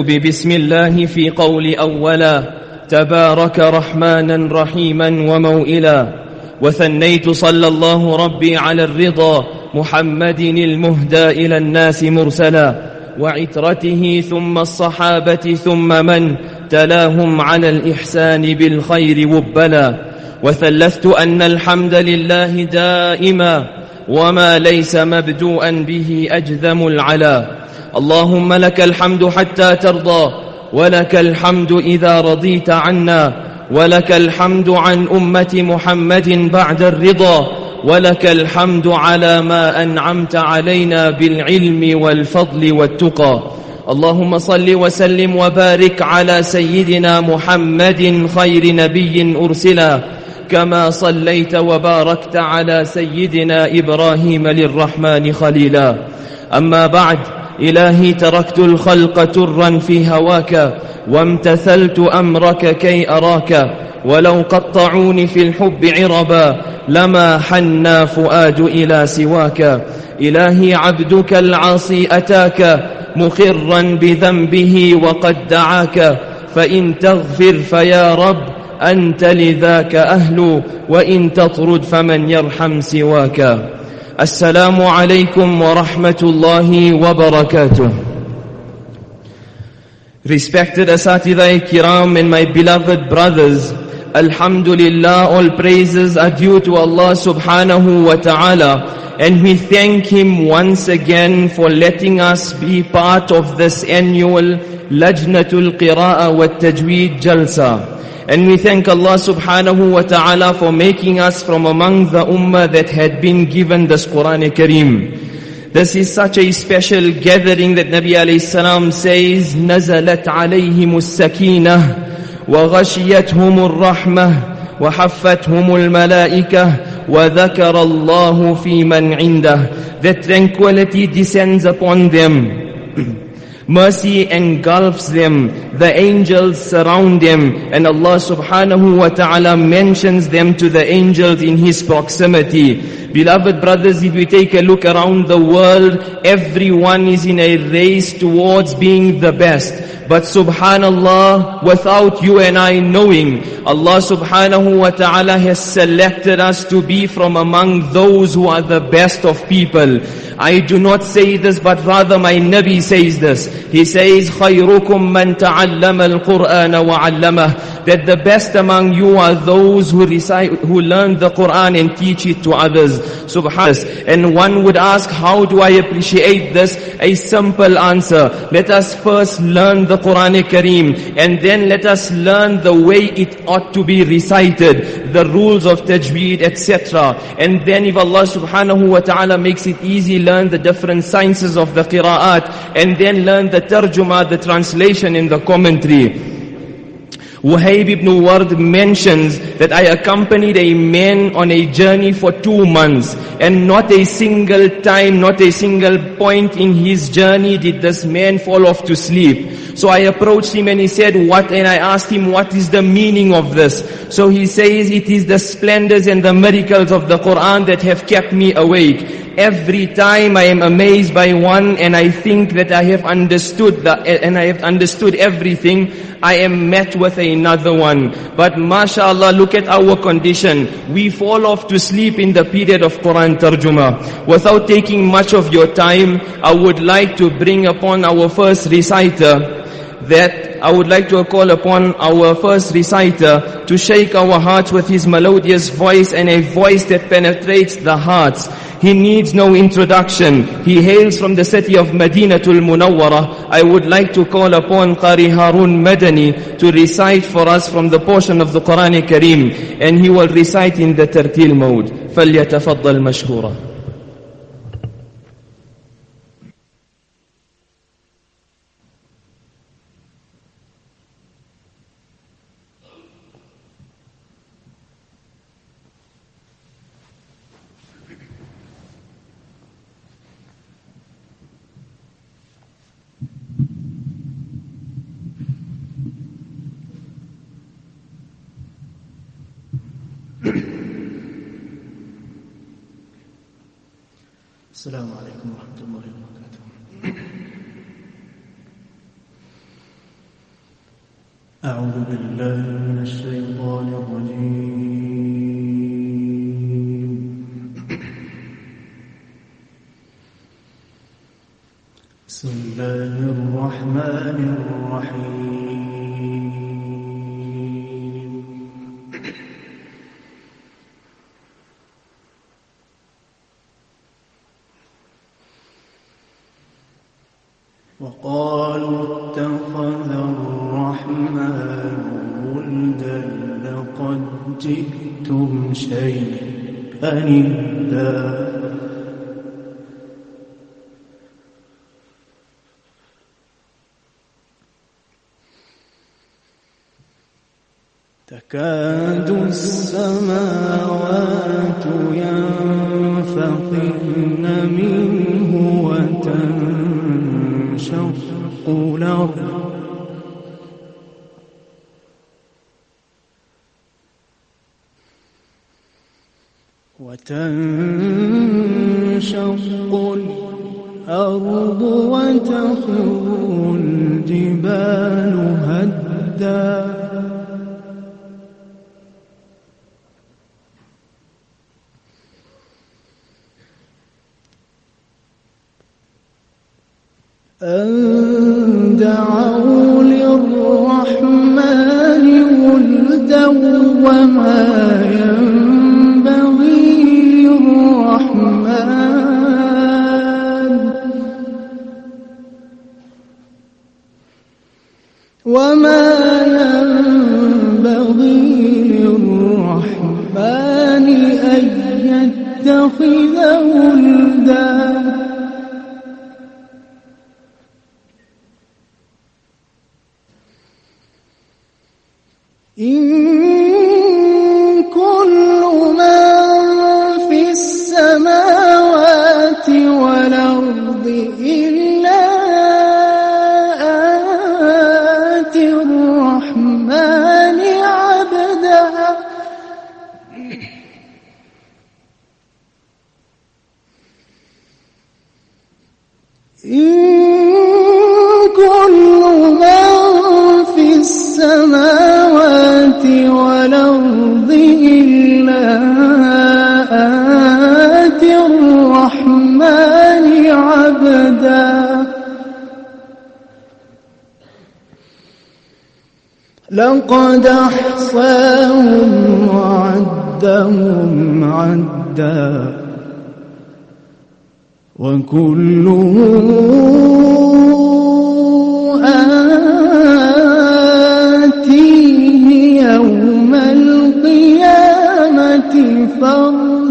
بسم الله في قول أولا تبارك رحمانا رحيما وموئلا. وثنيت صلى الله ربي على الرضا محمد المهدى إلى الناس مرسلا. وعترته ثم الصحابة ثم من تلاهم على الإحسان بالخير وبلا. وثلثت أن الحمد لله دائما وما ليس مبدوءا به أجذم العلا. اللهم لك الحمد حتى ترضى ولك الحمد إذا رضيت عنا ولك الحمد عن أمة محمد بعد الرضا ولك الحمد على ما أنعمت علينا بالعلم والفضل والتقى. اللهم صل وسلم وبارك على سيدنا محمد خير نبي أرسلا كما صليت وباركت على سيدنا إبراهيم للرحمن خليلا. أما بعد إلهي تركت الخلق ترا في هواك وامتثلت أمرك كي أراك ولو قطعوني في الحب عربا لما حنى فؤاد إلى سواك. إلهي عبدك العاصي أتاك مخرا بذنبه وقد دعاك. فإن تغفر فيا رب أنت لذاك أهل وإن تطرد فمن يرحم سواك. السلام عليكم ورحمة الله وبركاته Respected Asatidai Kiram and my beloved brothers, Alhamdulillah, all praises are due to Allah subhanahu wa ta'ala and we thank Him once again for letting us be part of this annual Lajnatul Qira'a wa Tajweed Jalsa. And we thank Allah subhanahu wa ta'ala for making us from among the ummah that had been given this Quran Kareem. This is such a special gathering that Nabi alayhi salam says, نزلت عليهم السكينة وغشيتهم الرحمة وحفتهم الملائكة وذكر الله في من عنده. That tranquility descends upon them. Mercy engulfs them. The angels surround them. And Allah subhanahu wa ta'ala mentions them to the angels in His proximity. Beloved brothers, if we take a look around the world, everyone is in a race towards being the best. But subhanallah, without you and I knowing, Allah subhanahu wa ta'ala has selected us to be from among those who are the best of people. I do not say this, but rather my Nabi says this. He says, خَيْرُكُمْ مَنْ تَعَلَّمَ الْقُرْآنَ وَعَلَّمَهُ that the best among you are those who recite, who learn the Qur'an and teach it to others. Subhanallah. And one would ask, how do I appreciate this? A simple answer. Let us first learn the Quran Kareem and then let us learn the way it ought to be recited, the rules of tajweed, etc. And then if Allah subhanahu wa ta'ala makes it easy, learn the different sciences of the qira'at and then learn the tarjuma, the translation in the commentary. Wahib ibn Ward mentions that I accompanied a man on a journey for two months and not a single time, not a single point in his journey did this man fall off to sleep. So I approached him and he said, what? And I asked him, what is the meaning of this? So he says, it is the splendors and the miracles of the Quran that have kept me awake. Every time I am amazed by one and I think that I have understood that, and I have understood everything, I am met with another one. But mashallah, look at our condition. We fall off to sleep in the period of Quran Tarjuma. Without taking much of your time, I would like to bring upon our first reciter that I would like to call upon our first reciter to shake our hearts with his melodious voice and a voice that penetrates the hearts. He needs no introduction. He hails from the city of Madinatul Munawwara. I would like to call upon Qari Harun Madani to recite for us from the portion of the Quran Kareem and he will recite in the tertil mode. فليتفضل مشكورا تكاد السماوات ينفطرن منه وتنشق الأرض.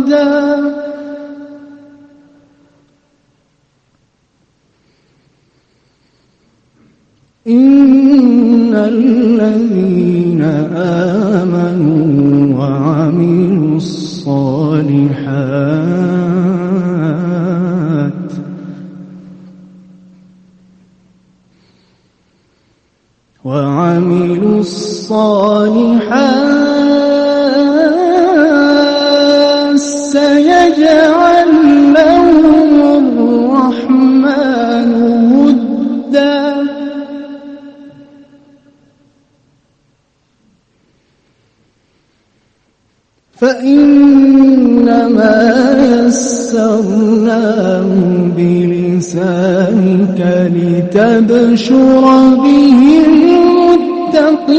فردا إن الذين آمنوا وعملوا الصالحات لتبشر به المتقين.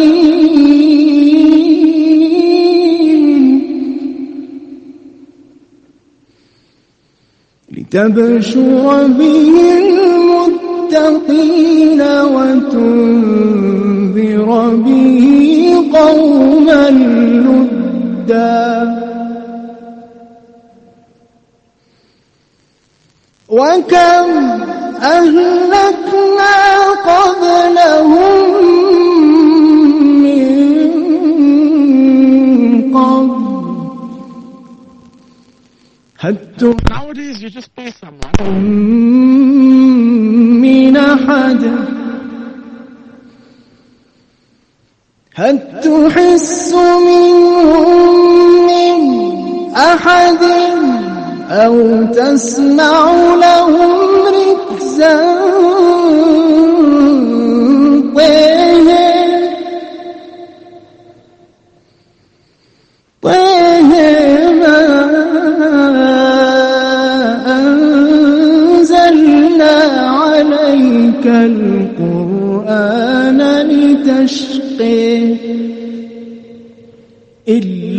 لتبشر به المتقين وتنذر به قوما لدا. وكم أهلكنا قبلهم من قبل. هل Nowadays, you just pay someone. من أحد. هل تحس منهم من أحد؟ أو تسمع لهم ركزا طيه طيه ما أنزلنا عليك القرآن لتشقيه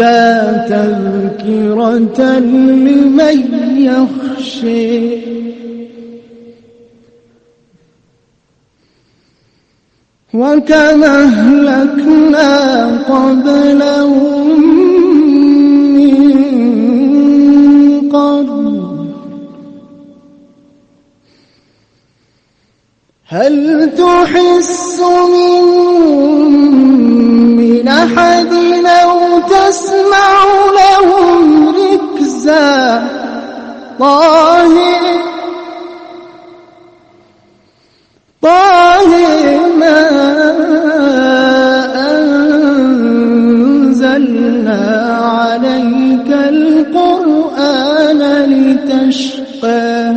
إلا تذكرة لمن يخشي وكم أهلكنا قبلهم من هل تحس منهم من أحد أو تسمع لهم ركزا. طاهر. طاهر ما أنزلنا عليك القرآن لتشقى.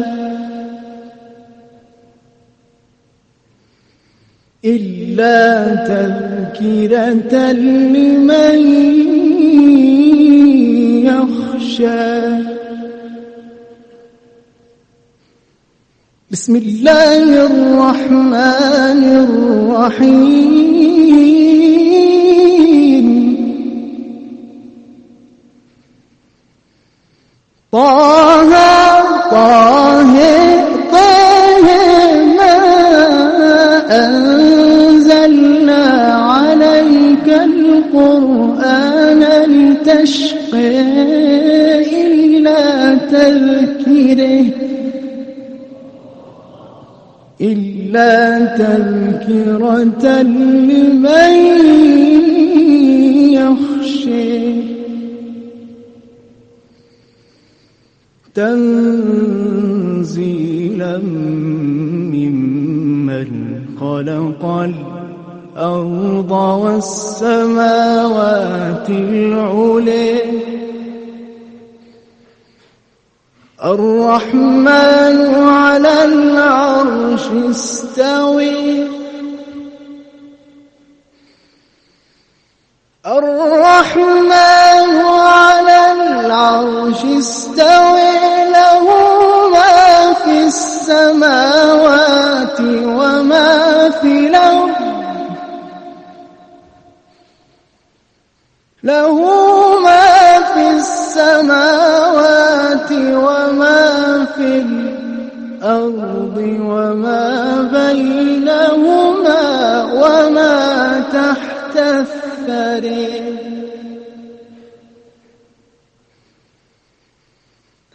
إلا تذكرة لمن يخشى. بسم الله الرحمن الرحيم. طه تذكره إلا تذكرة لمن يخشي تنزيلا ممن خلق الأرض والسماوات العلي الرحمن على العرش استوي. الرحمن على العرش استوي له ما في السماوات وما في الأرض. له ما في السماوات وما الأرض وما بينهما وما تحت الثري.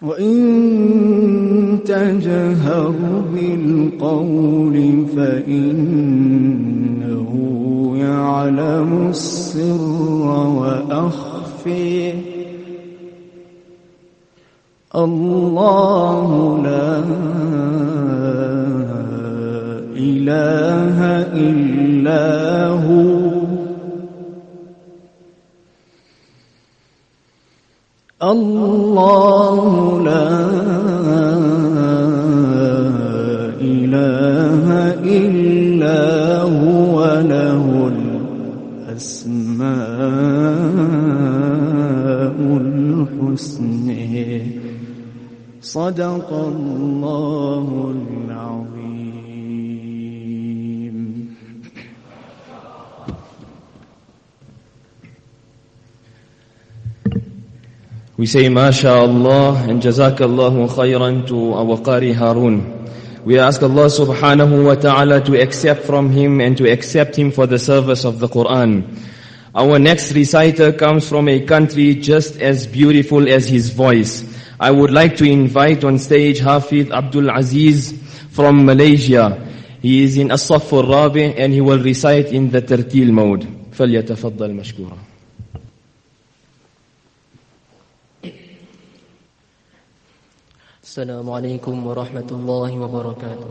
وإن تجهر بالقول فإنه يعلم السر وأخفي. الله لا إله إلا هو. الله لا إله إلا هو له الأسماء الحسنى. صدق الله العظيم We say MashaAllah and Jazakallahu khairan to our Qari Harun. We ask Allah subhanahu wa ta'ala to accept from him and to accept him for the service of the Quran. Our next reciter comes from a country just as beautiful as his voice. I would like to invite on stage Hafid Abdul Aziz from Malaysia. He is in As-Saff al-Rabi and he will recite in the Tartil mode. فليتفضل مشكورا. السلام عليكم ورحمة الله وبركاته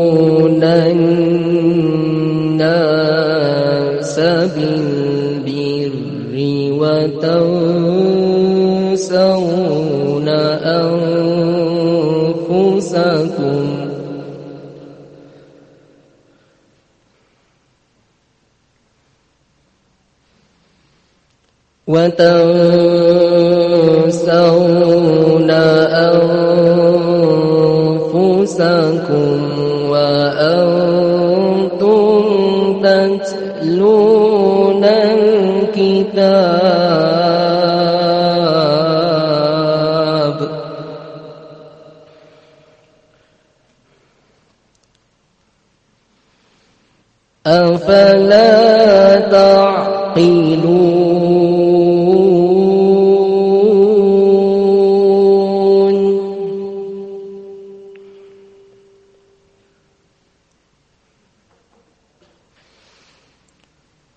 الناس بالبر وتنسون أنفسكم. وتنسون أنفسكم. وأنتم تتلون الكتاب؟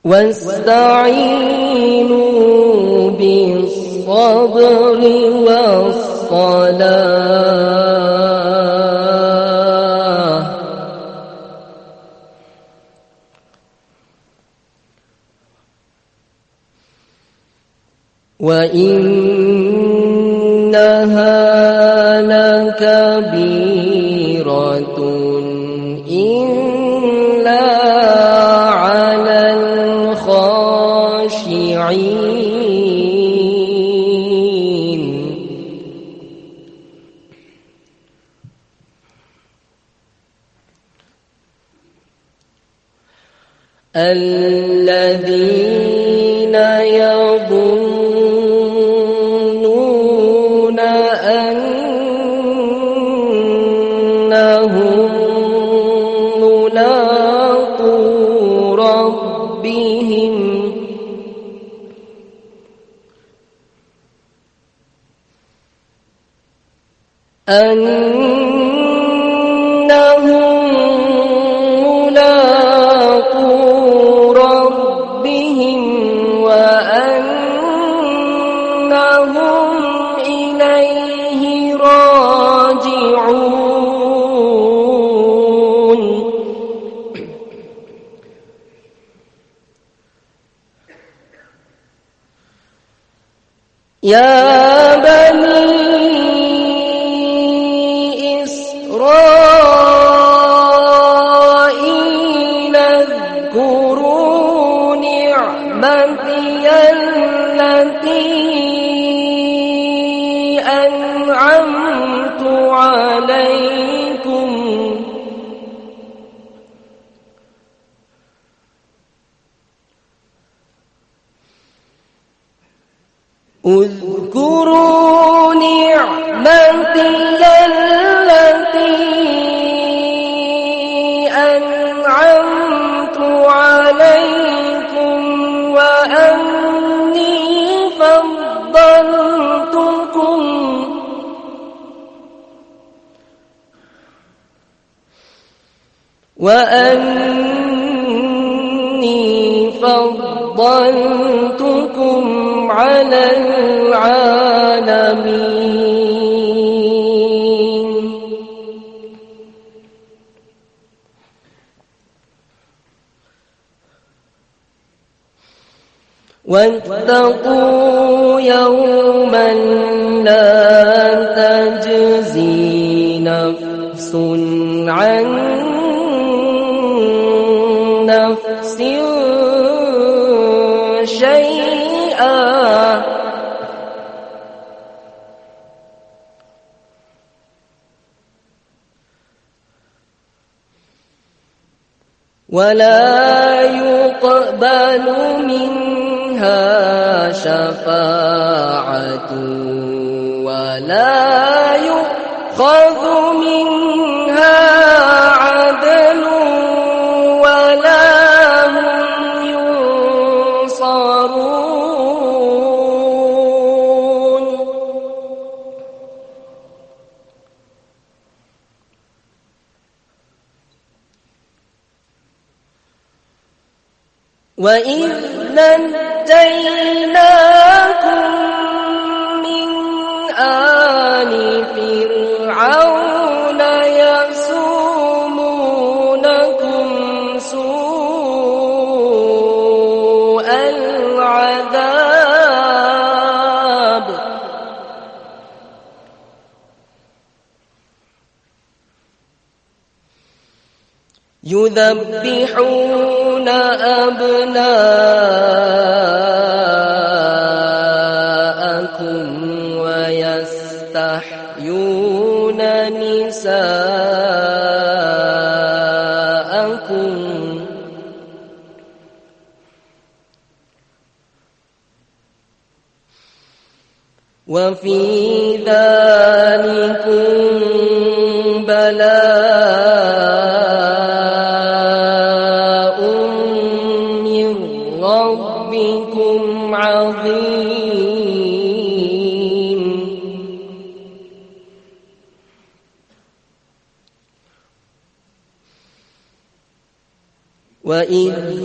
واستعينوا بالصبر والصلاة. وإنها لكبيرة. معين يا ولا يذبحون أبناءكم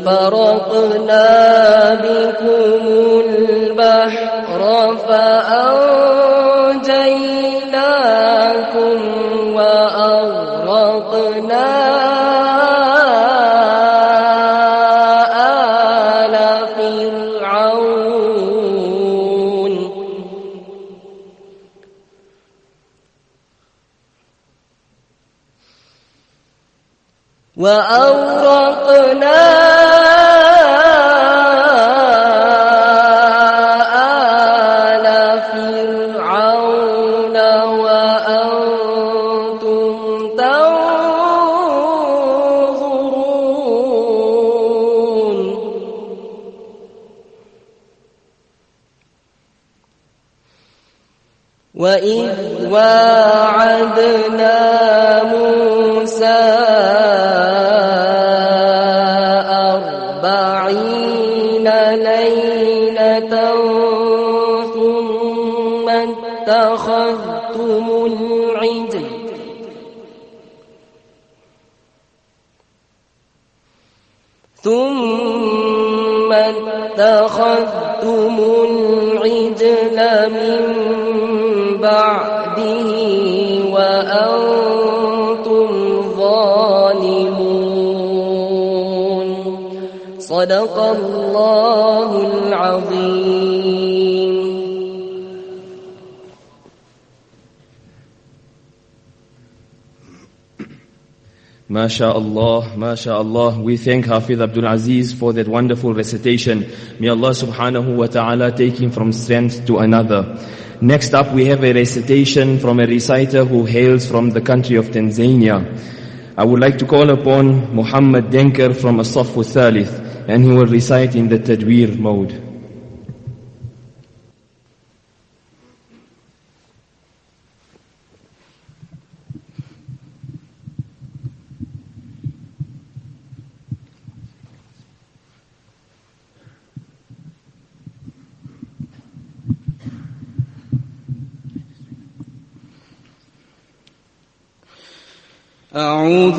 فرقنا MashaAllah, MashaAllah. We thank Hafiz Abdul Aziz for that wonderful recitation. May Allah subhanahu wa ta'ala take him from strength to another. Next up we have a recitation from a reciter who hails from the country of Tanzania. I would like to call upon Muhammad Denker from As-Safu Thalith and he will recite in the Tadweer mode.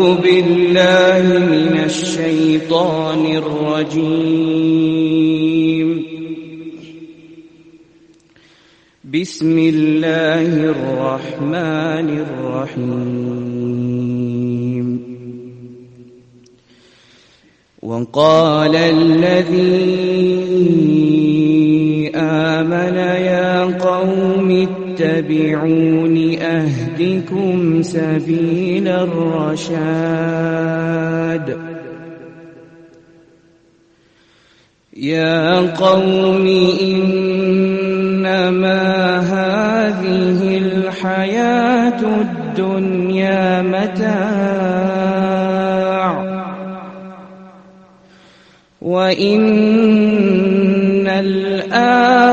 أعوذ بالله من الشيطان الرجيم. بسم الله الرحمن الرحيم. وقال الذي اتبعون أهدكم سبيل الرشاد. يا قوم إنما هذه الحياة الدنيا متاع. وإن الآخرة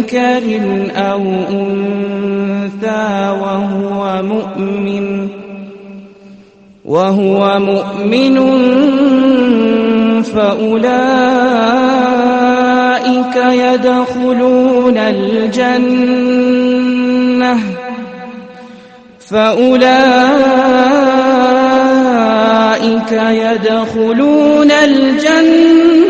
ذكر أو أنثى وهو مؤمن وهو مؤمن فأولئك يدخلون الجنة فأولئك أولئك يدخلون الجنة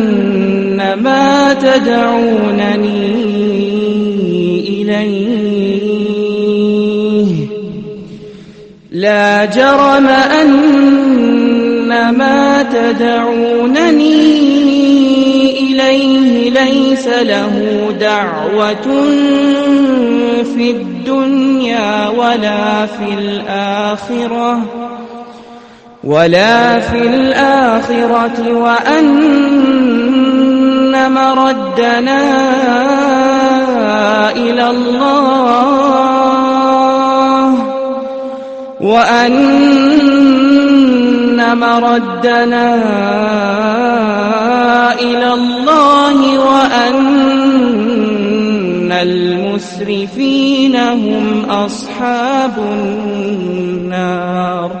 ما تدعونني إليه. لا جرم أن ما تدعونني إليه ليس له دعوة في الدنيا ولا في الآخرة. ولا في الآخرة وأن مردنا إلى الله وأن مردنا إلى الله وأن المسرفين هم أصحاب النار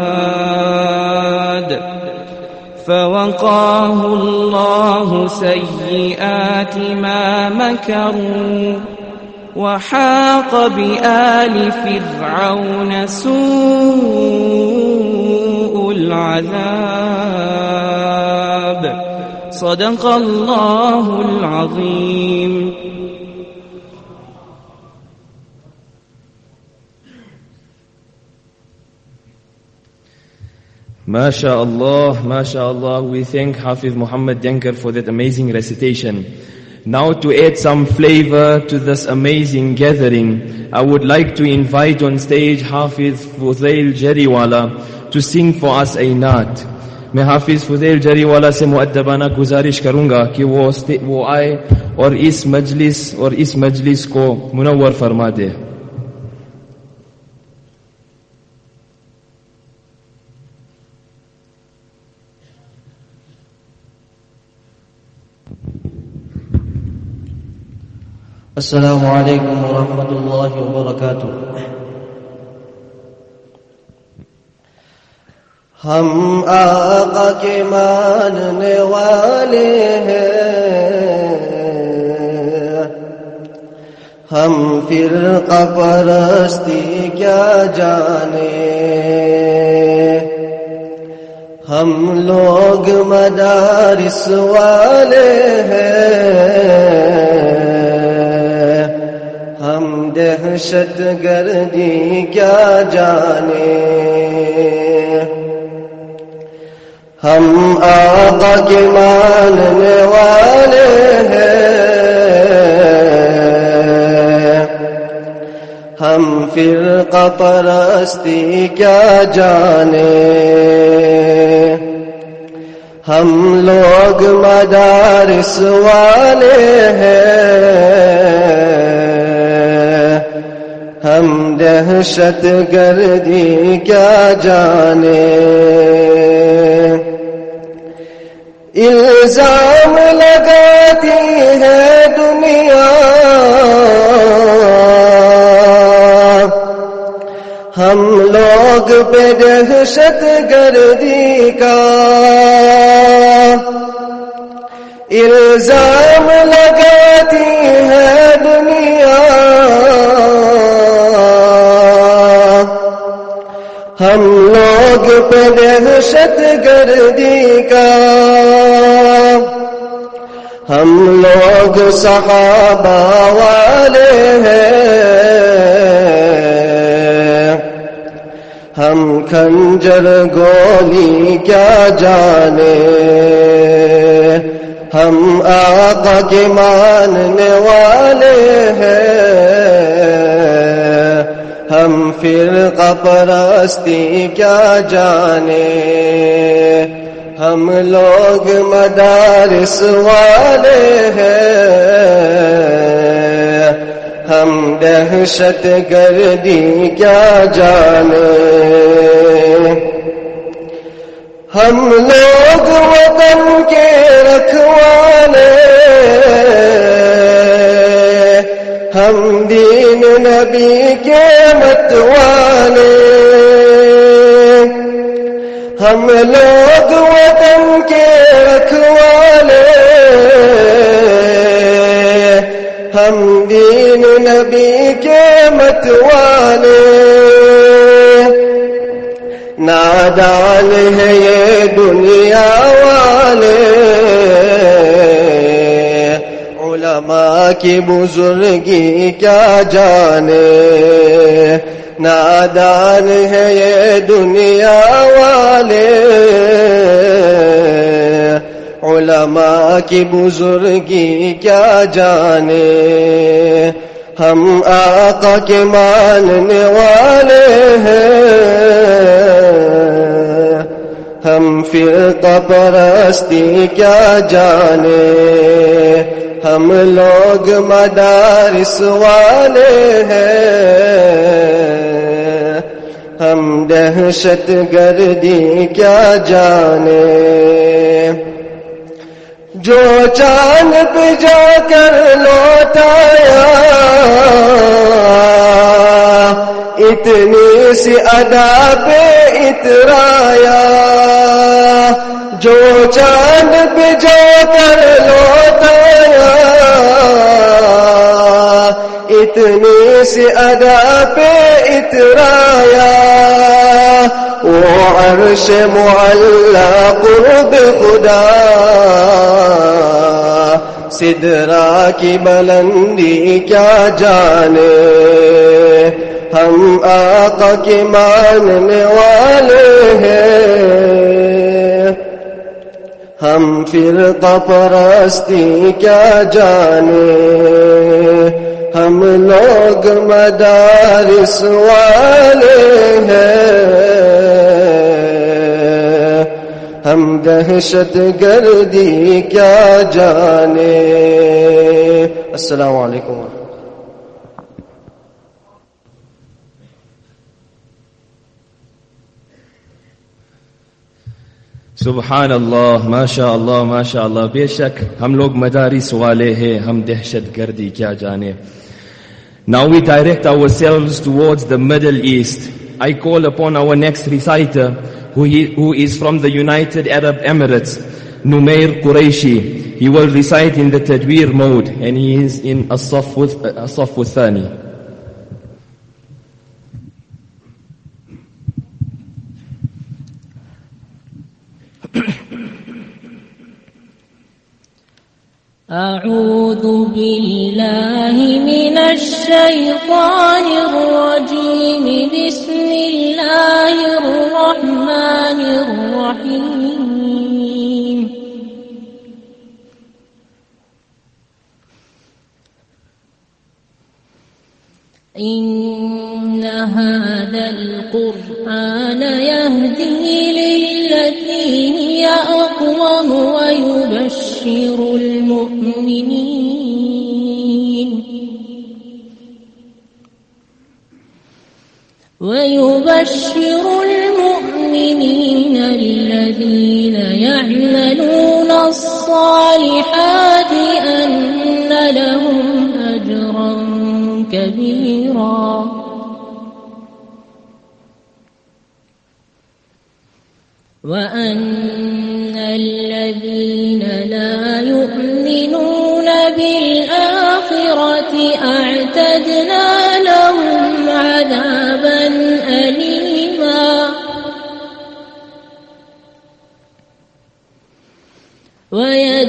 فوقاه الله سيئات ما مكروا وحاق بآل فرعون سوء العذاب. صدق الله العظيم. MashaAllah, MashaAllah, we thank Hafiz Muhammad Denker for that amazing recitation. Now to add some flavor to this amazing gathering, I would like to invite on stage Hafiz Fuzail Jariwala to sing for us a naat. मैं हाफिज फुजेल जरीवाला से मुअद्दबाना गुजारिश करूंगा कि वो वो आए और इस मजलिस और इस मजलिस को मुनवर फरमा दे السلام علیکم ورحمۃ اللہ وبرکاتہ ہم آقا کے ماننے والے ہیں. ہم فرقہ پرستی کیا جانے. ہم لوگ مدارس والے ہیں. دہشت گردی کیا جانے؟ ہم آقا کے ماننے والے ہیں۔ ہم فرقہ پرستی کیا جانے؟ ہم لوگ مدارس والے ہیں۔ ہم دہشت گردی کیا جانے؟ الزام لگاتی ہے دنیا۔ ہم لوگ پہ دہشت گردی کا۔ الزام لگاتی ہم لوگ پہ دہشت گردی کا۔ ہم لوگ صحابہ والے ہیں۔ ہم کھنجر گولی کیا جانے۔ ہم آقا کے ماننے والے ہیں۔ ہم فرقہ پرستی کیا جانے؟ ہم لوگ مدارس والے ہیں۔ ہم دہشت گردی کیا جانے؟ ہم لوگ وطن کے رکھوانے۔ ہم دین نبی کے متوالے ہم لوگ وطن کے رکھوالے۔ ہم دین نبی کے متوالے نادان ہے یہ دنیا والے۔ ماں کی بزرگی کیا جانے؟ نادان ہے یہ دنیا والے۔ علماء کی بزرگی کیا جانے؟ ہم آقا کے ماننے والے ہیں۔ ہم فرقہ پرستی کیا جانے؟ ہم لوگ مدارس والے ہیں۔ ہم دہشت گردی کیا جانے۔ جو چاند پہ جا کر لوٹ آیا، اتنی سی ادا پہ اترایا۔ جو چاند پہ جا کر لوٹ آیا اتنی سی ادا پہ اترایا۔ وہ عرش معلیٰ قرب خدا۔ سدرا کی بلندی کیا جانے۔ ہم آقا کے ماننے والے ہیں۔ ہم فرقہ پرستی کیا جانے؟ ہم لوگ مدارس والے ہیں۔ ہم دہشت گردی کیا جانے؟ السلام علیکم۔ सुबहान अल्लाह माशा अल्लाह माशा अल्लाह बेशक हम लोग मदारिस वाले हैं हम दहशत गर्दी क्या जाने Now we direct ourselves towards the Middle East. I call upon our next reciter who, he, who is from the United Arab Emirates, Numair Qureshi. He will recite in the Tadweer mode and he is in As-Safwu أعوذ بالله من الشيطان الرجيم. بسم الله الرحمن الرحيم. إن هذا القرآن يهدي للتي هي أقوم ويبشر المؤمنين. ويبشر المؤمنين الذين يعملون الصالحات أن لهم أجرا كبيرا. وأن الذين وأعتدنا لهم عذابا أليما. ويا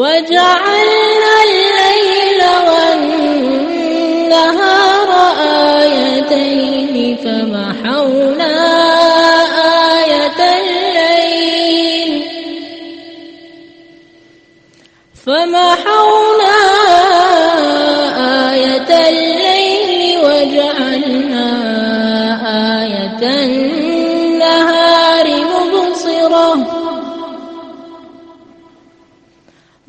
وجعلنا الليل والنهار آيتين فمحونا آية الليل. فمحونا آية الليل وجعلنا آية النهار مبصرة.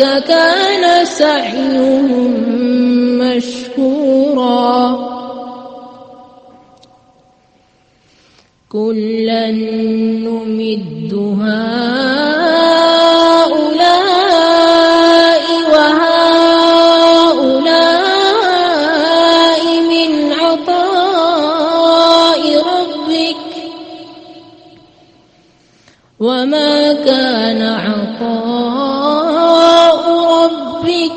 فأولئك كان سعيهم مشكورا. كلا نمد هؤلاء وهؤلاء من عطاء ربك. وما كان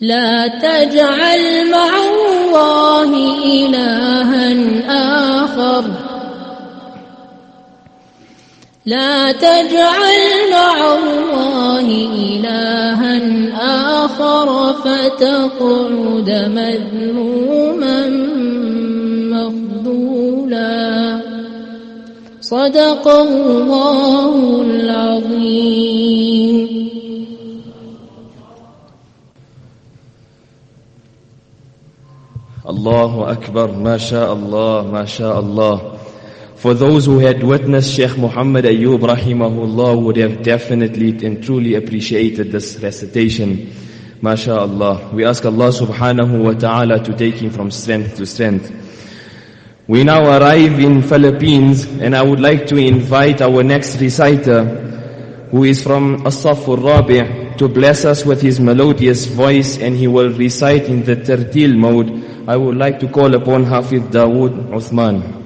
لا تجعل مع الله إلها آخر. لا تجعل مع الله إلها آخر فتقعد مذموما مخذولا صدق الله العظيم. Allahu Akbar, MashaAllah, MashaAllah. For those who had witnessed Sheikh Muhammad Ayyub rahimahullah would have definitely and truly appreciated this recitation. MashaAllah. We ask Allah subhanahu wa ta'ala to take him from strength to strength. We now arrive in Philippines and I would like to invite our next reciter who is from As-Safur Rabi' to bless us with his melodious voice and he will recite in the tertil mode. I would like to call upon Hafiz Dawood Uthman.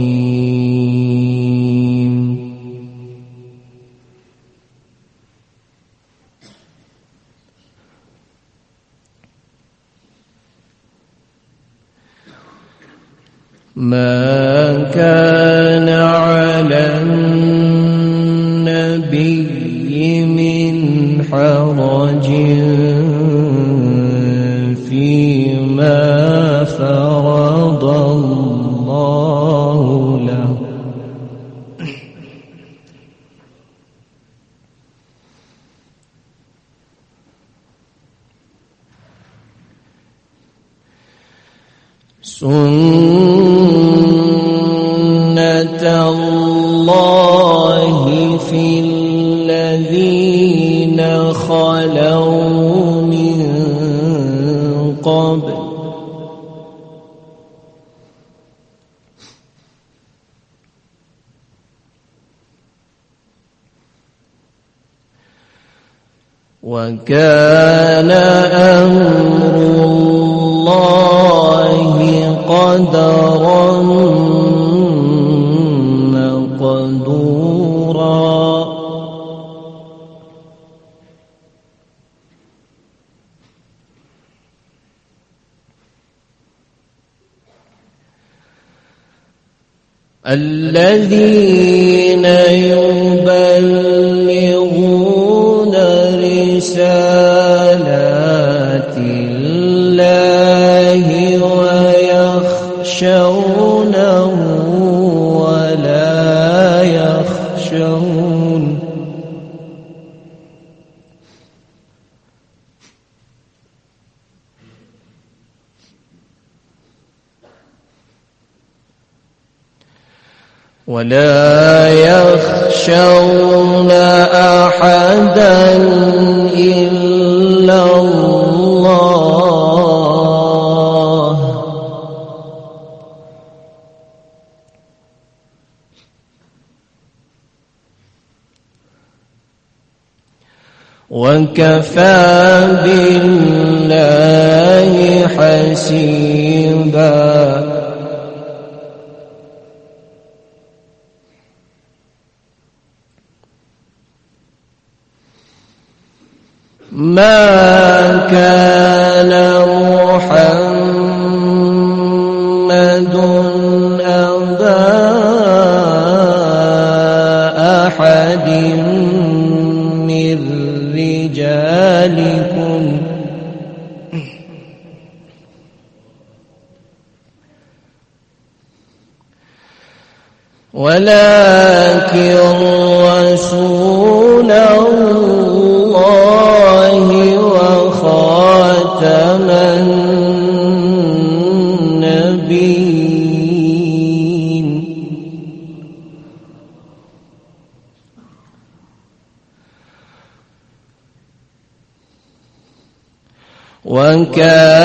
ما كان على النبي من حرج فيما فرض الله له. سنة قبل وكان أمر الله قدرا. الذين يبلغون رسالات الله ولا يخشون أحدا إلا الله. وكفى بالله حسيبا. ما كان محمد أبا أحد من رجالكم. ولكن وكان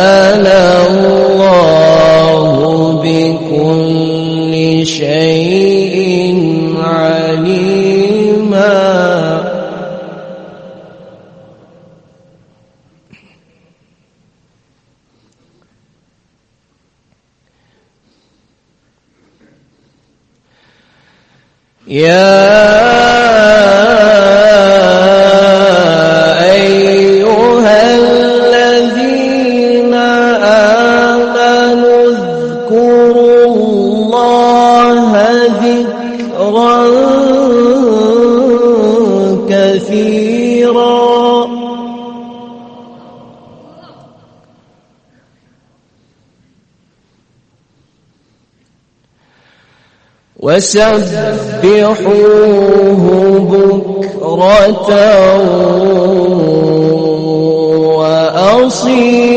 فسبحوه بكرة وأصيلا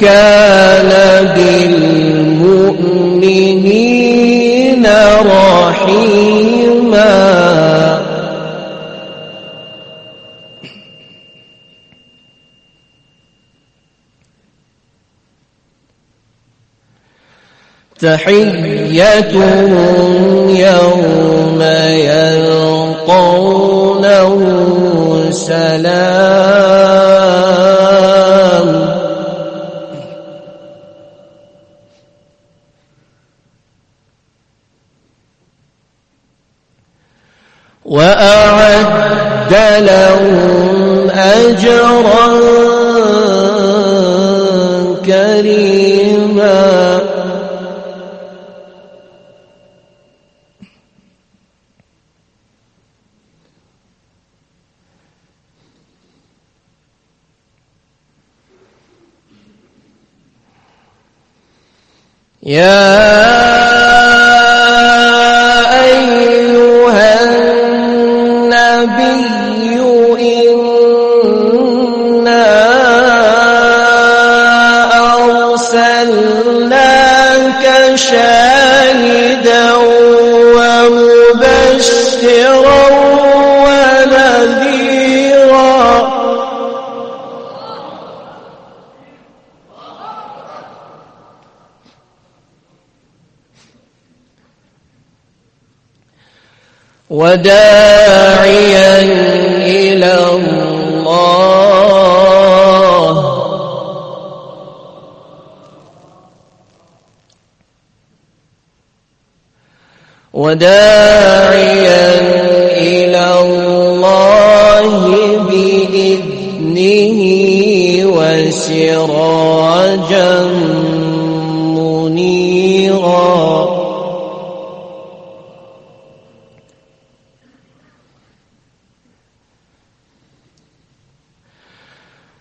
كان بالمؤمنين رحيما. تحيتهم يوم يلقونه سلام. فلهم أجرا وداعيا إلى الله بإذنه وسراجا منيرا.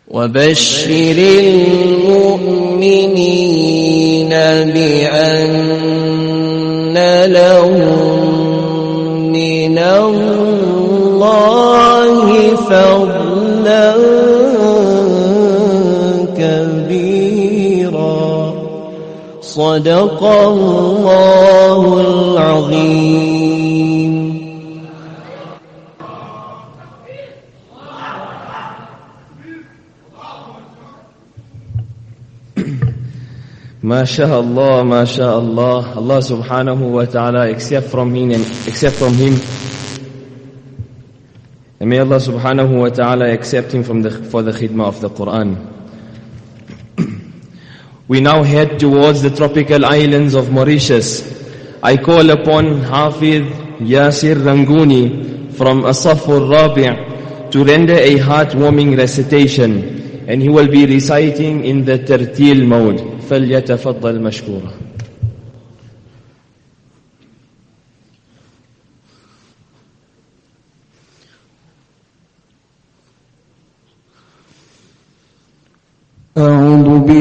وبشر المؤمنين بأن كبيرا. صدق الله العظيم. ما شاء الله ما شاء الله. الله سبحانه وتعالى except from him except from him. And may Allah subhanahu wa ta'ala accept him from the, for the khidmah of the Quran. we now head towards the tropical islands of Mauritius. I call upon Hafiz Yasir Ranguni from Asafur Rabi' to render a heartwarming recitation and he will be reciting in the tertil mode. فليتفضل مشكورا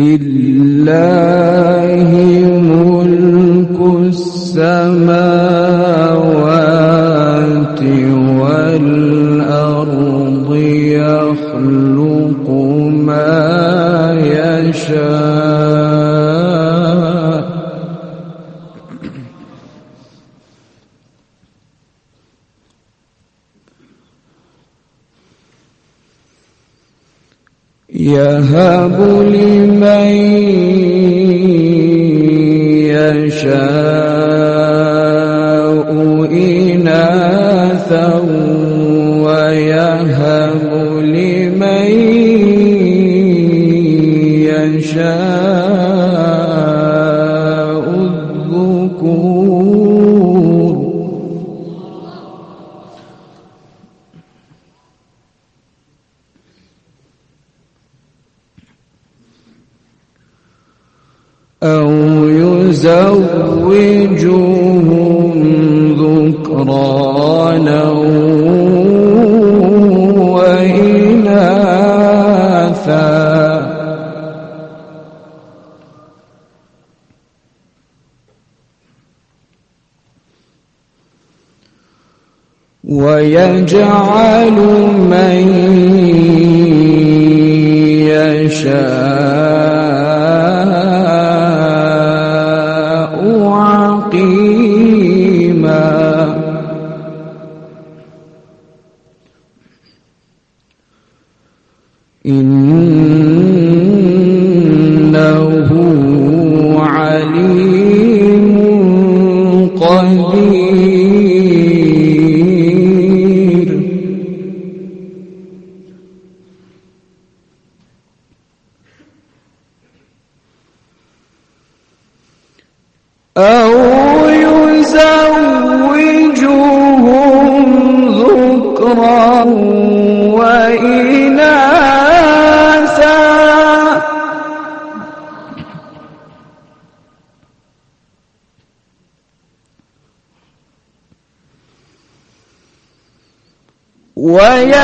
لله ملك السماوات والأرض يخلق ما يشاء. يهب لمن يشاء إناثا ويهب لمن يشاء يزوجهم ذكرانا وإناثا. ويجعل من يشاء ويجعل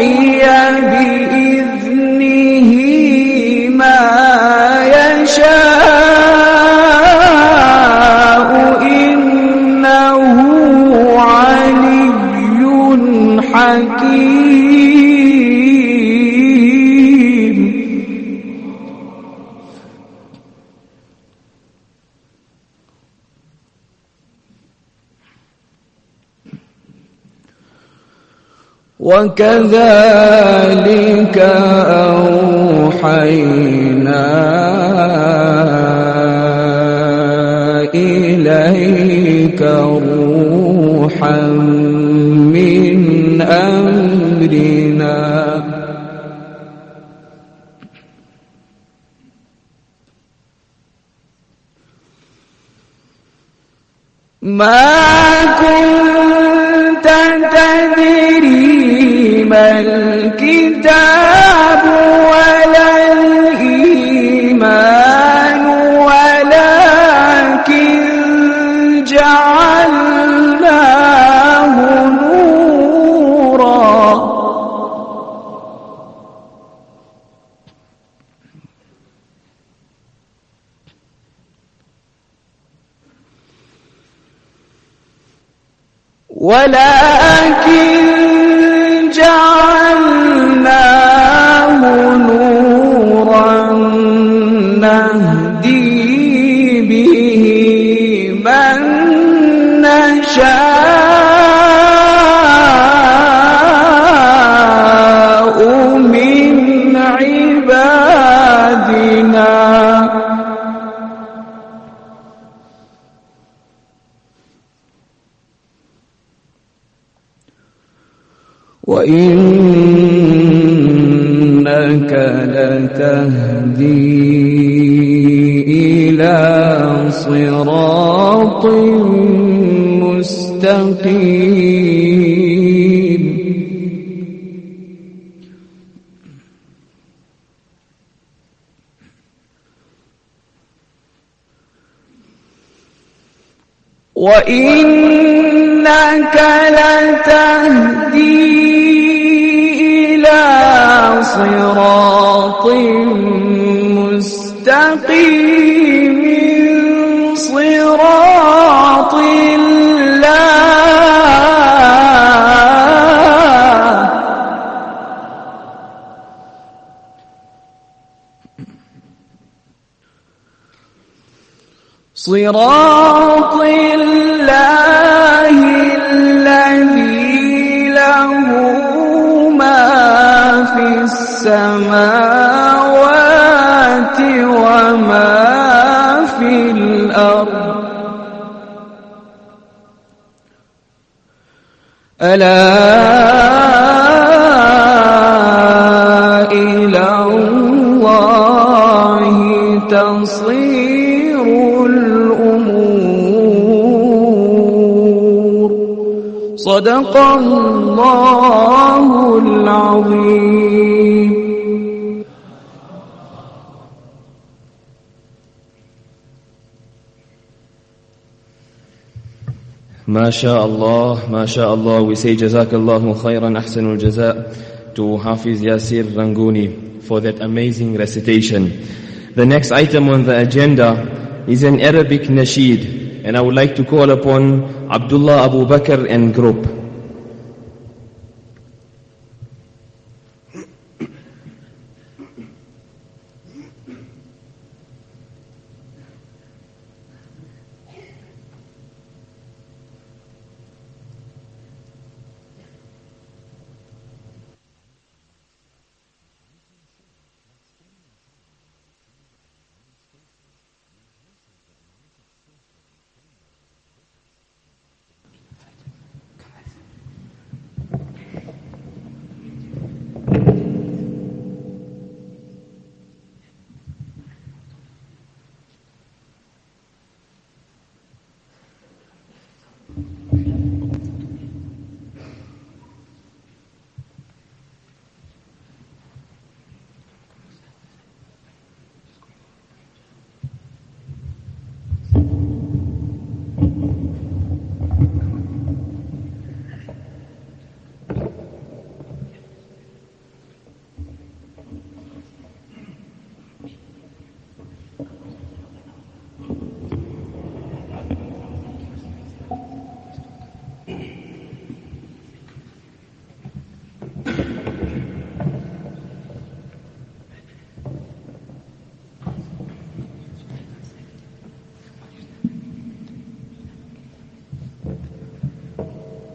فيوحي وكذلك أوحينا إليك صراط صدق الله العظيم ما شاء Allah, ما شاء Allah. We say Jazakallahu khairan ahsanul jaza to Hafiz Yasir Ranguni for that amazing recitation. The next item on the agenda is an Arabic nasheed and I would like to call upon Abdullah Abu Bakr and group.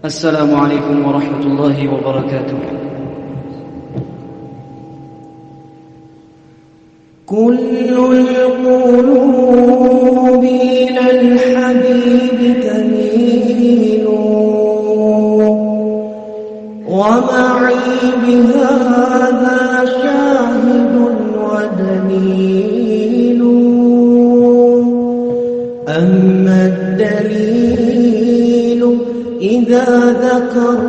السلام عليكم ورحمة الله وبركاته. كل القلوب إلى الحبيب تميل لك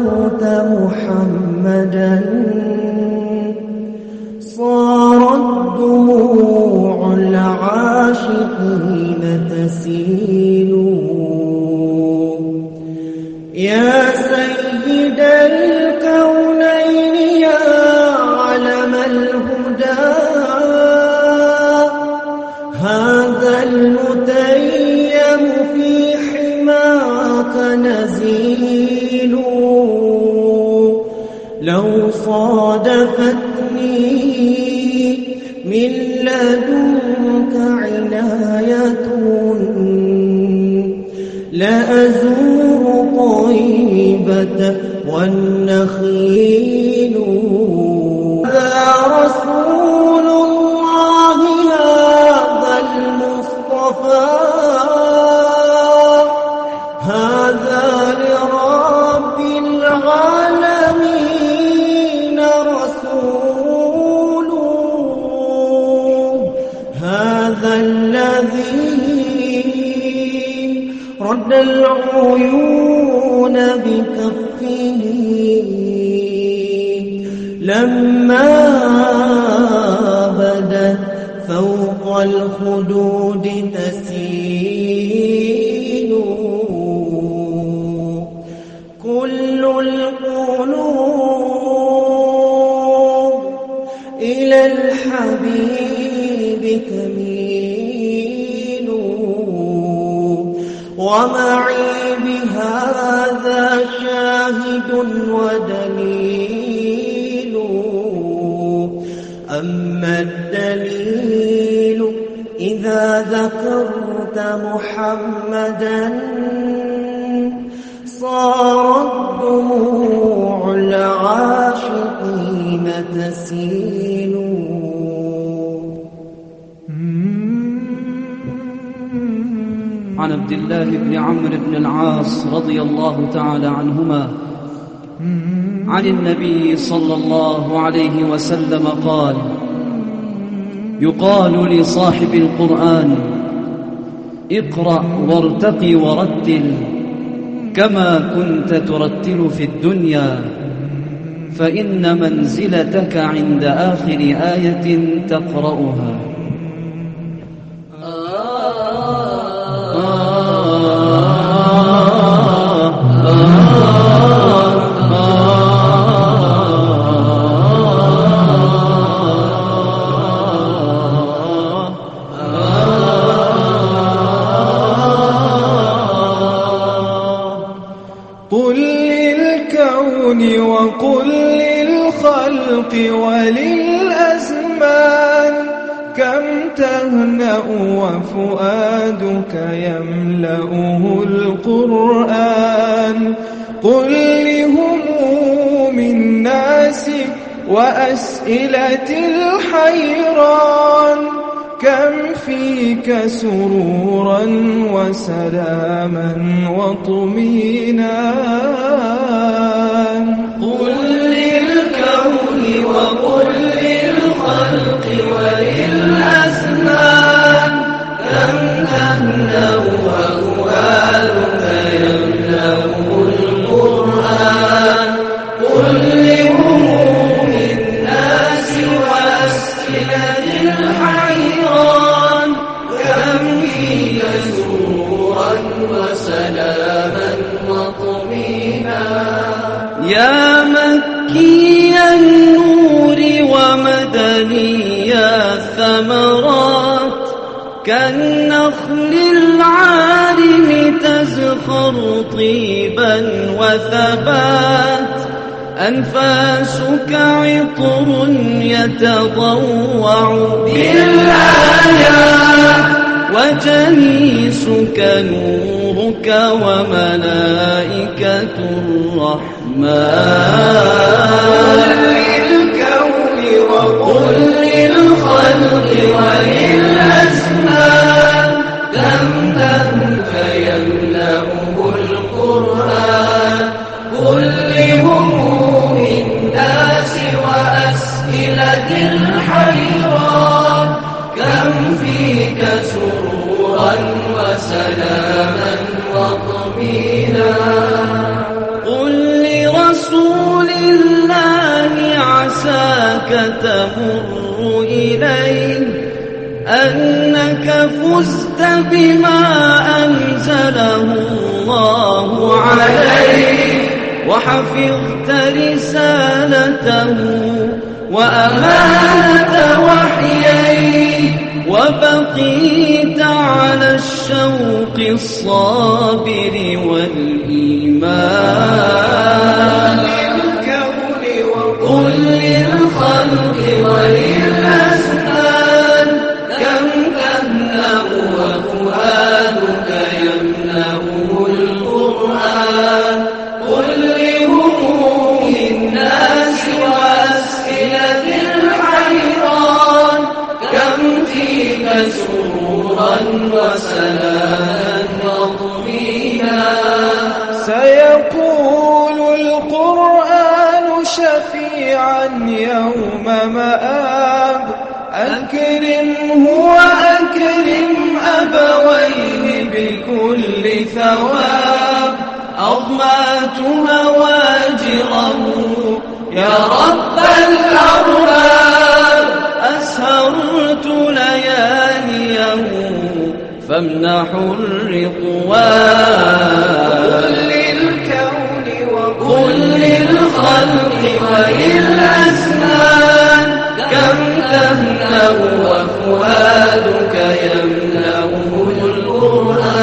عن عبد الله بن عمرو بن العاص رضي الله تعالى عنهما عن النبي صلى الله عليه وسلم قال يقال لصاحب القرآن اقرأ وارتقي ورتل كما كنت ترتل في الدنيا فإن منزلتك عند آخر آية تقرأها. سلام الشوق ثواب أضمأت هواجره يا رب الأرباب أسهرت لياليه فامنح الرضوان. للكون وقل للخلق وللأسنان. كم تملأ وفؤادك يملأه القرآن؟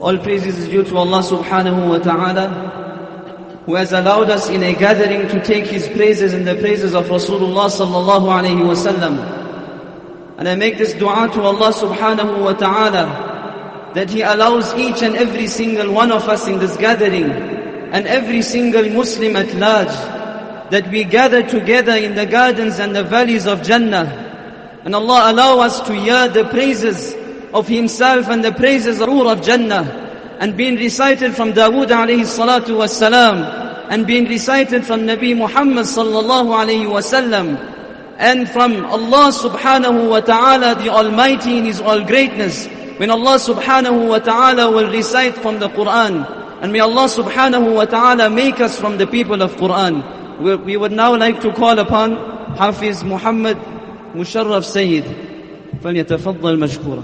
All praises is due to Allah subhanahu wa ta'ala who has allowed us in a gathering to take His praises and the praises of Rasulullah sallallahu alayhi wa sallam. And I make this dua to Allah subhanahu wa ta'ala that He allows each and every single one of us in this gathering and every single Muslim at large that we gather together in the gardens and the valleys of Jannah and Allah allow us to hear the praises of Himself and the praises of Ur of Jannah and being recited from Dawood alayhi salatu was salam and being recited from Nabi Muhammad sallallahu alayhi wasallam and from Allah subhanahu wa ta'ala the Almighty in His all greatness when Allah subhanahu wa ta'ala will recite from the Quran and may Allah subhanahu wa ta'ala make us from the people of Quran we, we would now like to call upon Hafiz Muhammad Musharraf Sayyid فليتفضل مشكورا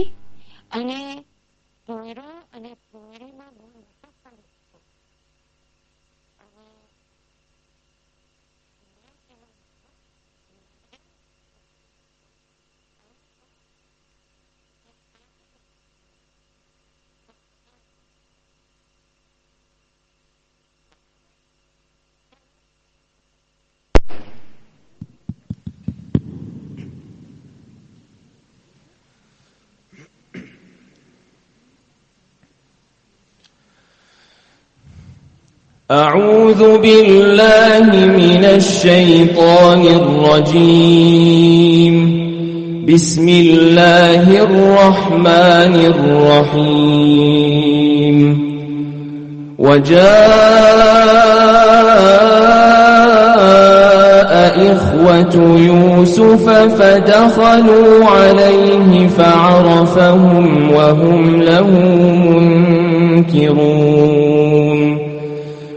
أعوذ بالله من الشيطان الرجيم. بسم الله الرحمن الرحيم. وجاء إخوة يوسف فدخلوا عليه فعرفهم وهم له منكرون.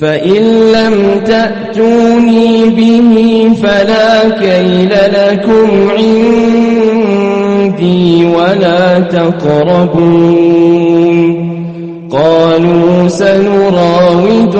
فإن لم تأتوني به فلا كيل لكم عندي ولا تقربون. قالوا سنراود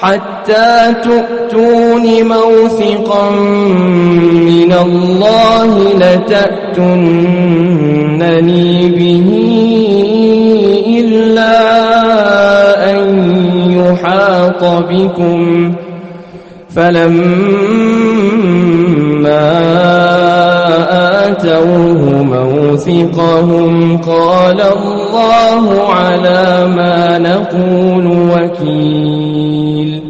حتى تؤتون موثقا من الله لتأتونني به إلا أن يحاط بكم. فلما آتوه موثقهم قال الله على ما نقول وكيل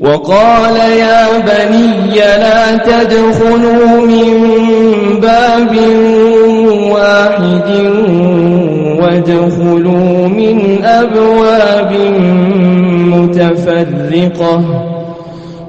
وقال يا بني لا تدخلوا من باب واحد وادخلوا من أبواب متفرقة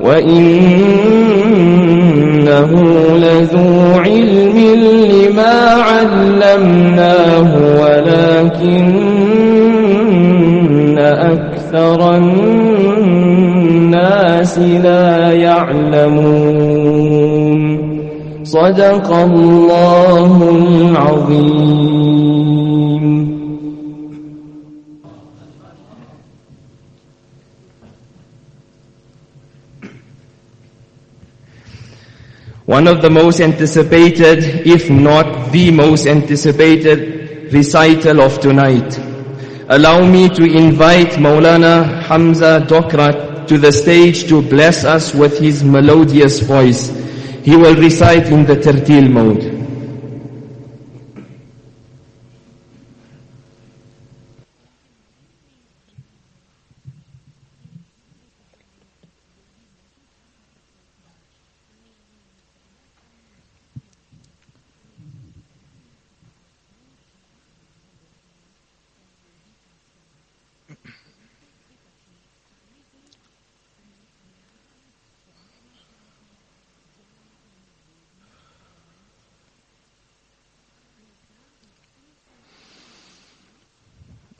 وإنه لذو علم لما علمناه ولكن أكثر الناس لا يعلمون صدق الله العظيم One of the most anticipated, if not the most anticipated recital of tonight. Allow me to invite Maulana Hamza Dokrat to the stage to bless us with his melodious voice. He will recite in the tertil mode.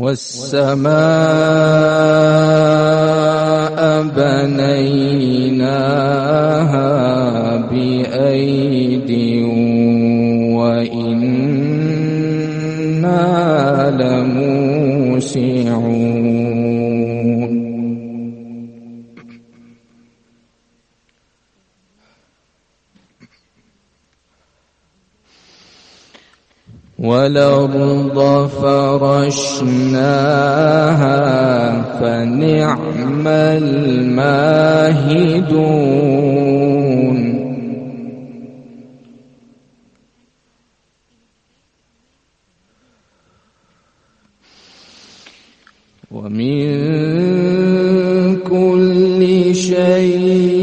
والسماء بنيناها بأيد وإنا لموسعون. والأرض فرشناها فنعم الماهدون. ومن كل شيء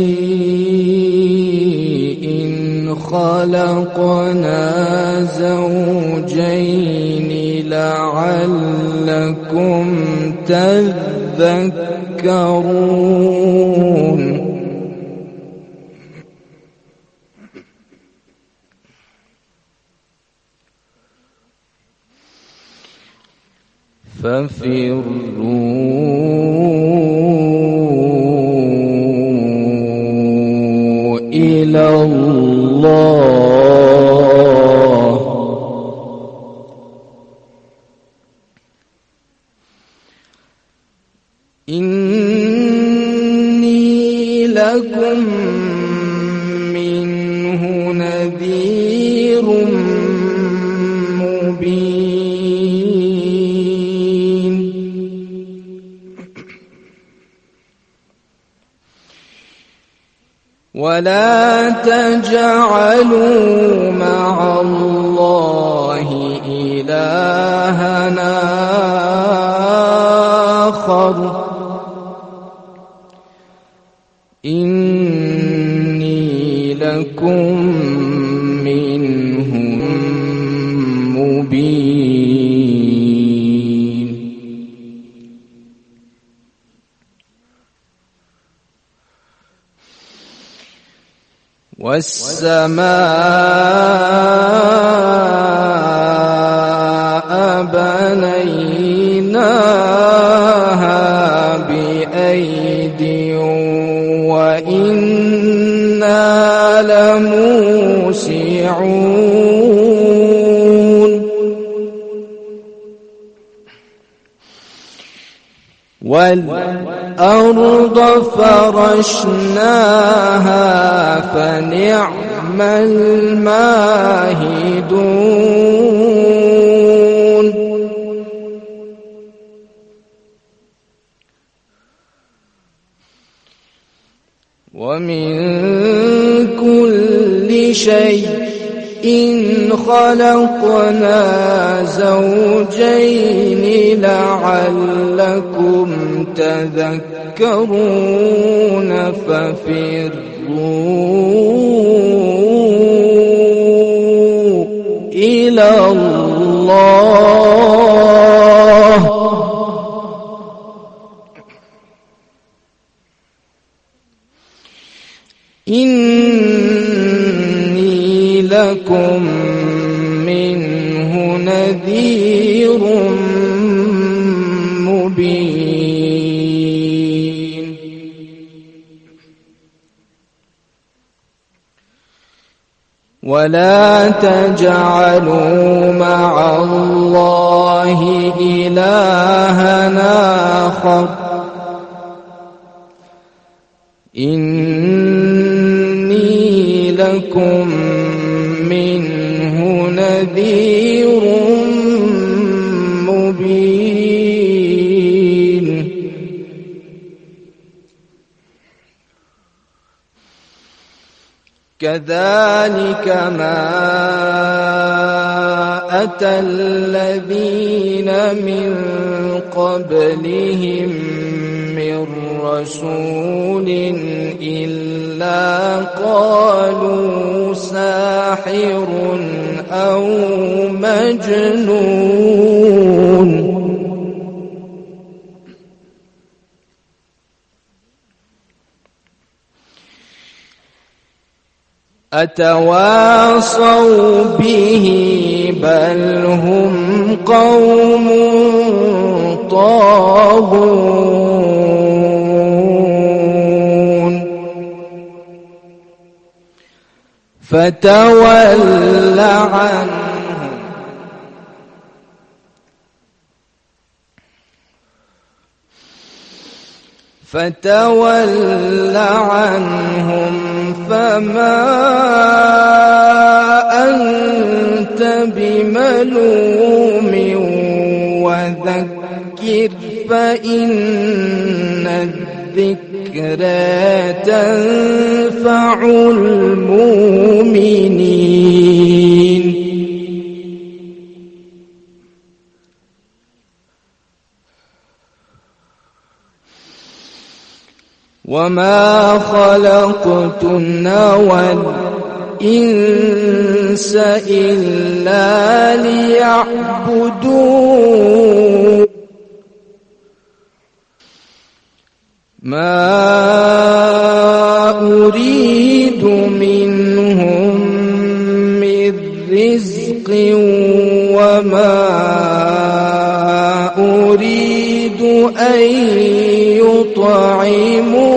خلقنا زوجين لعلكم تذكرون. ففروا إلى الله إني لكم ولا تجعلوا مع الله إلهنا آخر. إني لكم والسماء بنيناها بأيد وإنا لموسعون. والأرض فرشناها فنعم الماهدون. ومن كل شيء إن خلقنا زوجين لعلكم تذكرون ففروا إلى الله. إني نذير مبين. ولا تجعلوا مع الله إلهنا آخر. إني لكم منه نذير كذلك ما أتى الذين من قبلهم من رسول إلا قالوا ساحر أو مجنون. أتواصوا به بل هم قوم طاغون. فتول عنهم. فتول عنهم فما أنت بملوم وذكر فإن الذكرى تنفع المؤمنين. وما خلقت والإنس إلا ليعبدون ما أريد منهم من رزق وما أريد أن يطعمون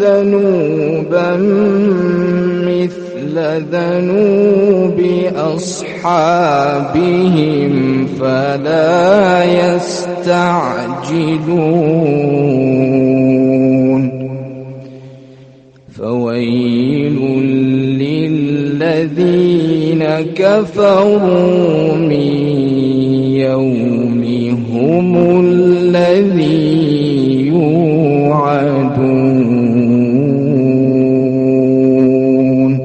ذنوبا مثل ذنوب أصحابهم فلا يستعجلون. فويل للذين الذين كفروا من يوم هم الذي يوعدون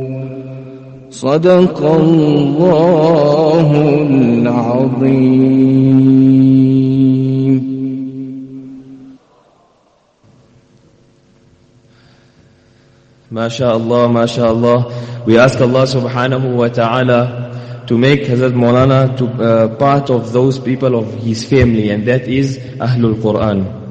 صدق الله العظيم MashaAllah, MashaAllah. We ask Allah subhanahu wa ta'ala to make Hazrat Maulana to uh, part of those people of his family and that is Ahlul Quran.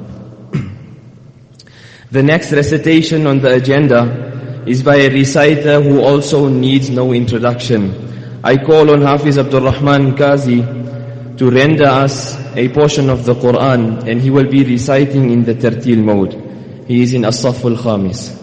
The next recitation on the agenda is by a reciter who also needs no introduction. I call on Hafiz Abdul Rahman Qazi to render us a portion of the Quran and he will be reciting in the tertil mode. He is in As-Saff al-Khamis.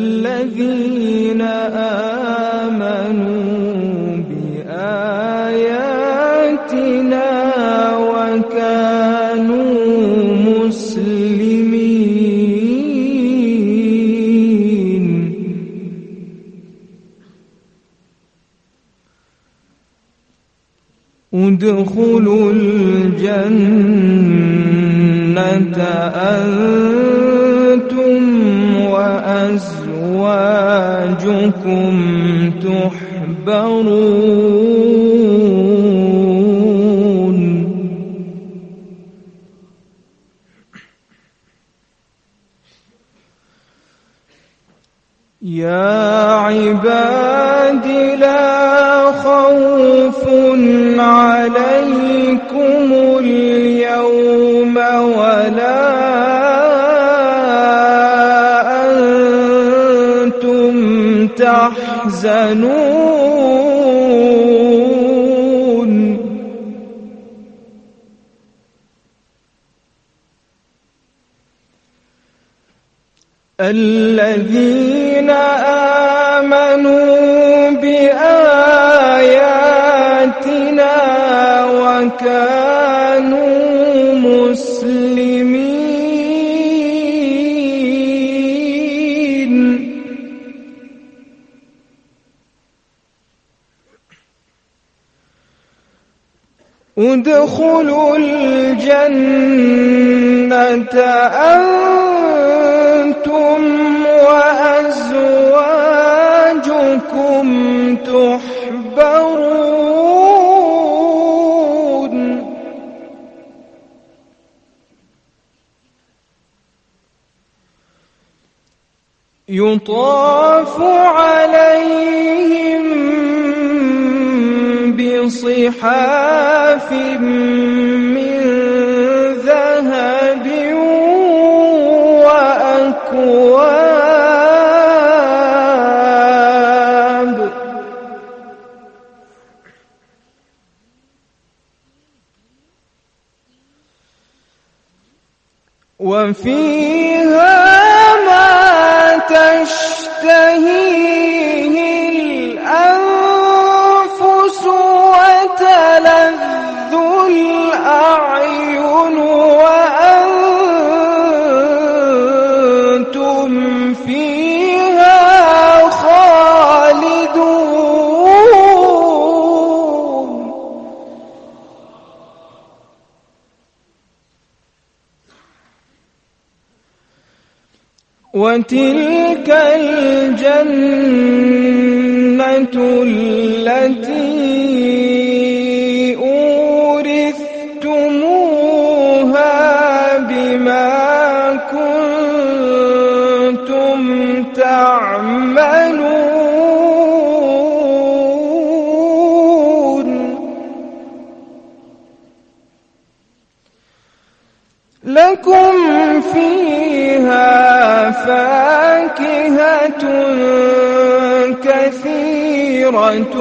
الذين آمنوا بآياتنا وكانوا مسلمين. ادخلوا الجنة أنتم وأزواجكم. تحبرون. يا عباد لا خوف عليكم تحزنون. الذين آمنوا بآياتنا وكانوا ادخلوا الجنة أنتم وأزواجكم تحبرون. يطاف عليهم بصحاف من ذهب وأكواب. وفيها ما تشتهيه الأعين وأنتم فيها خالدون. وتلك الجنة التي لكم فيها فاكهة كثيرة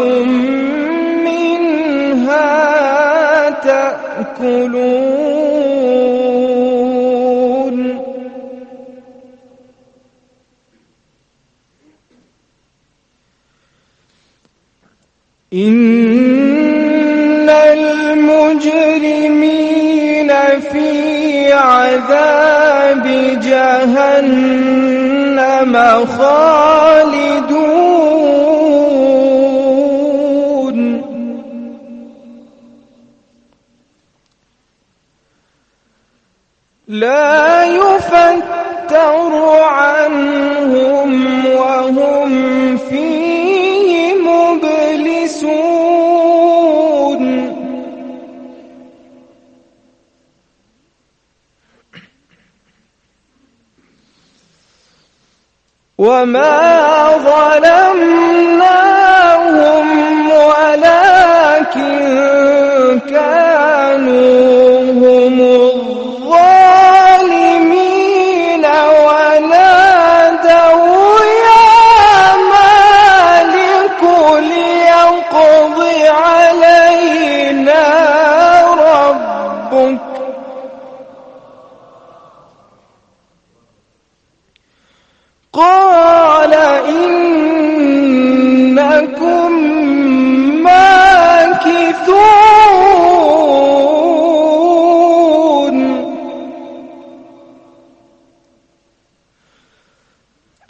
منها تأكلون. إن عذاب جهنم خالدون. لا يفتر عنهم وما ظلمناهم ولكن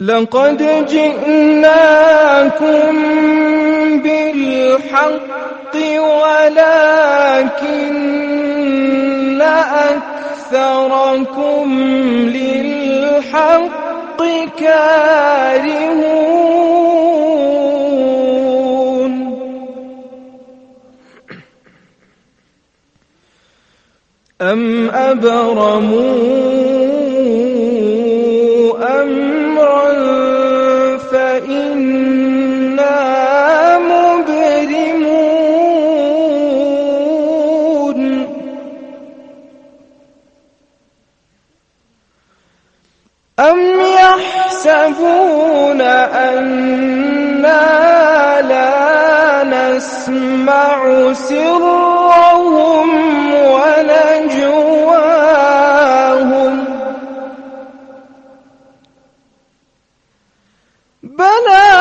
لقد جئناكم بالحق ولكن أكثركم للحق كارهون. أم أبرموا نسمع سرهم ونجواهم. بلى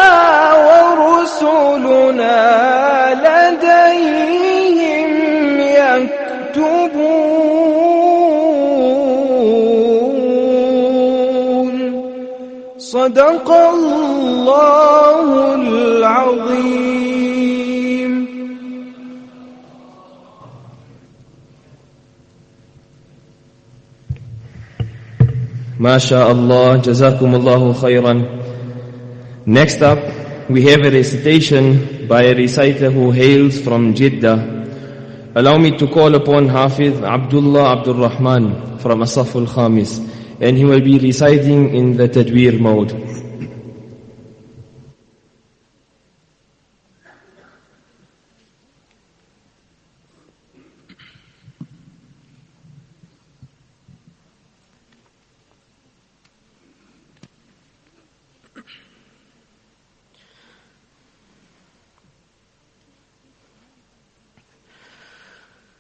ورسلنا لديهم يكتبون. صدق الله العظيم. MashaAllah, Jazakumullahu khairan. Next up, we have a recitation by a reciter who hails from Jeddah. Allow me to call upon Hafiz Abdullah Abdul Rahman from Asaful Khamis, and he will be reciting in the Tadweer mode.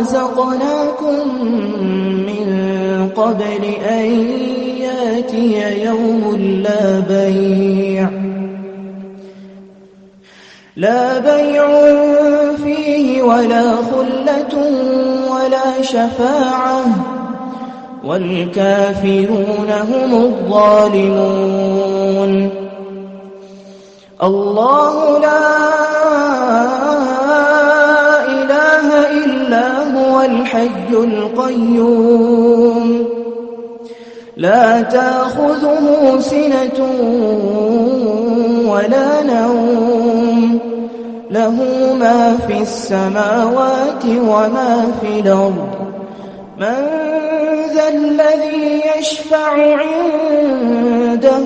رزقناكم من قبل أن يأتي يوم لا بيع. لا بيع فيه ولا خلة ولا شفاعة. والكافرون هم الظالمون. الله لا إله إلا هو الحي القيوم. لا تأخذه سنة ولا نوم. له ما في السماوات وما في الأرض. من ذا الذي يشفع عنده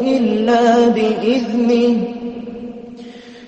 إلا بإذنه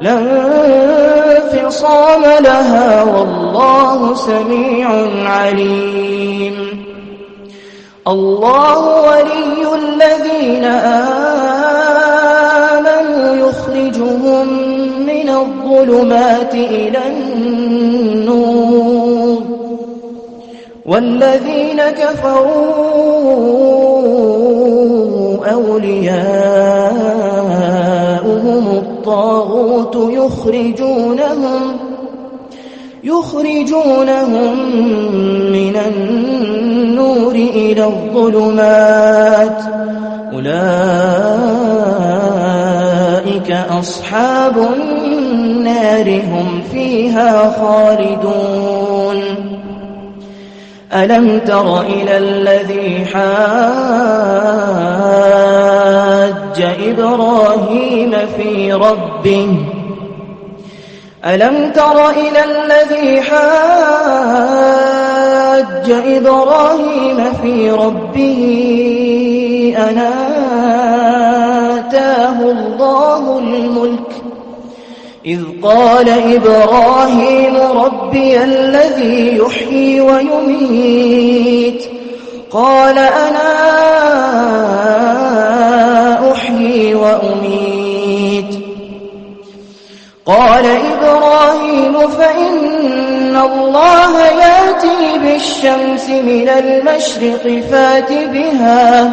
لا انفصام لها والله سميع عليم. الله ولي الذين آمنوا يخرجهم من الظلمات إلى النور. والذين كفروا أولياؤهم يخرجونهم يخرجونهم من النور إلى الظلمات. أولئك أصحاب النار هم فيها خالدون. ألم تر إلى الذي حاج إبراهيم في ربه؟ ألم تر إلى الذي حاج إبراهيم في ربه؟ أن آتاه الله الملك إذ قال إبراهيم ربي الذي يحيي ويميت قال أنا أحيي وأميت قال إبراهيم فإن الله يأتي بالشمس من المشرق فات بها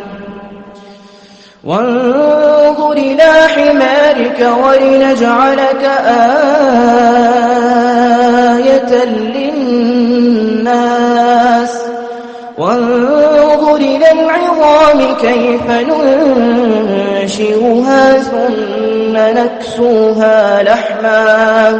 وانظر إلى حمارك ولنجعلك آية للناس. وانظر إلى العظام كيف ننشرها ثم نكسوها لحما.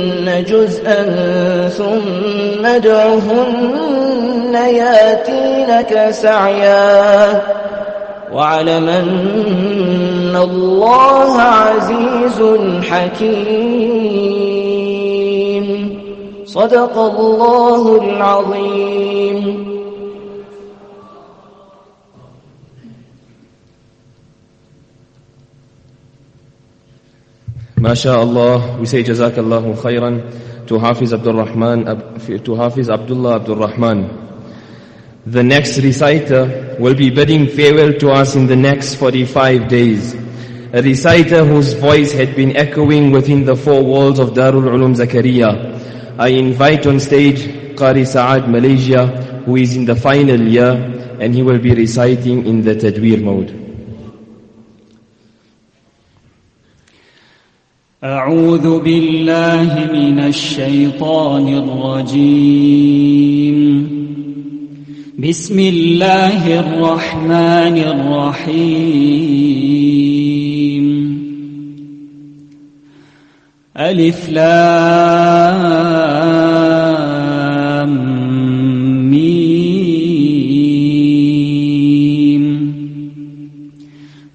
جزءا ثم ادعهن ياتينك سعيا واعلم أن الله عزيز حكيم. صدق الله العظيم. MashaAllah, we say Jazakallahu khairan to Hafiz Abdul Rahman, to Hafiz Abdullah Abdul Rahman. The next reciter will be bidding farewell to us in the next 45 days. A reciter whose voice had been echoing within the four walls of Darul Ulum Zakaria. I invite on stage Qari Saad Malaysia, who is in the final year, and he will be reciting in the Tadweer mode. أعوذ بالله من الشيطان الرجيم. بسم الله الرحمن الرحيم. ألف لام ميم.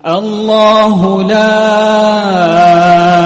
الله لا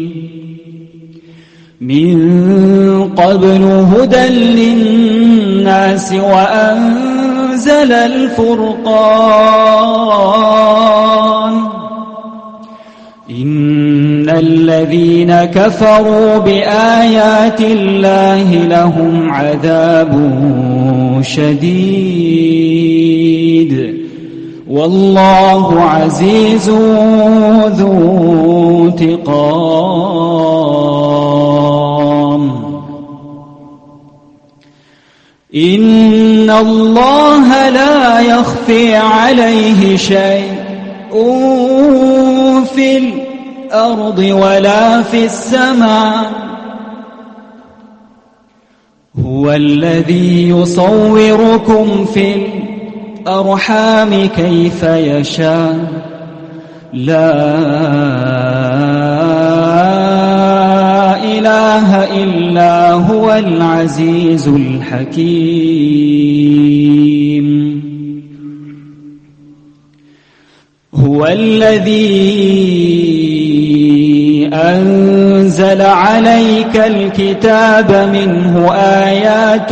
من قبل هدى للناس وأنزل أنزل الفرقان. إن الذين كفروا بآيات الله لهم عذاب شديد. والله عزيز ذو انتقام. إن الله لا يخفي عليه شيء في الأرض ولا في السماء. هو الذي يصوركم في الأرحام كيف يشاء. لا إله إلا هو العزيز الحكيم. هو الذي أنزل عليك الكتاب منه آيات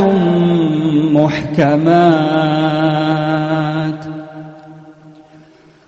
محكمات.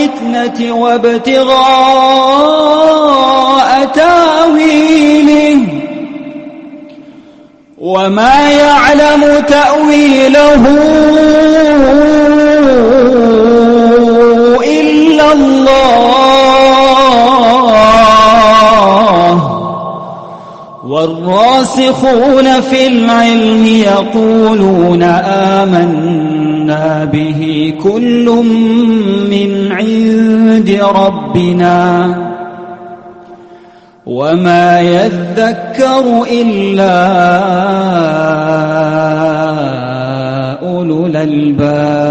الفتنة وابتغاء تأويله. وما يعلم تأويله إلا الله. والراسخ والراسخون في العلم يقولون آمنا. به كل من عند ربنا وما يذكر إلا أولو الألباب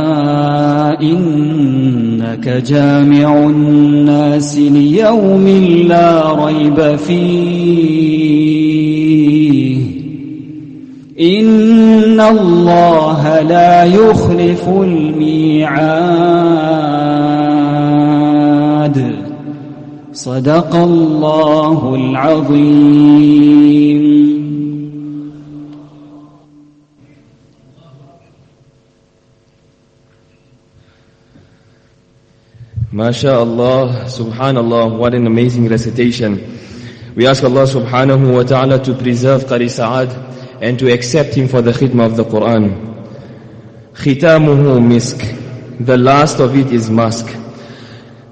إنك جامع الناس ليوم لا ريب فيه. إن الله لا يخلف الميعاد. صدق الله العظيم. MashaAllah, Subhanallah, what an amazing recitation. We ask Allah subhanahu wa ta'ala to preserve Qari Sa'ad and to accept him for the khidmah of the Quran. Khitamuhu misk. The last of it is musk.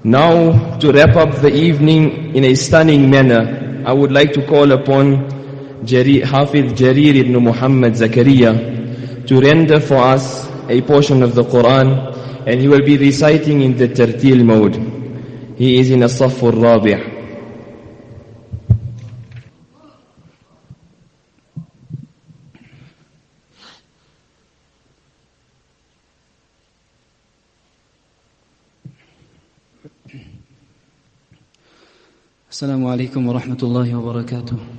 Now, to wrap up the evening in a stunning manner, I would like to call upon Jari, Hafiz Jarir ibn Muhammad Zakaria to render for us a portion of the Quran and he will be reciting in the tartil mode. He is in a safur rabi'. السلام عليكم ورحمة الله وبركاته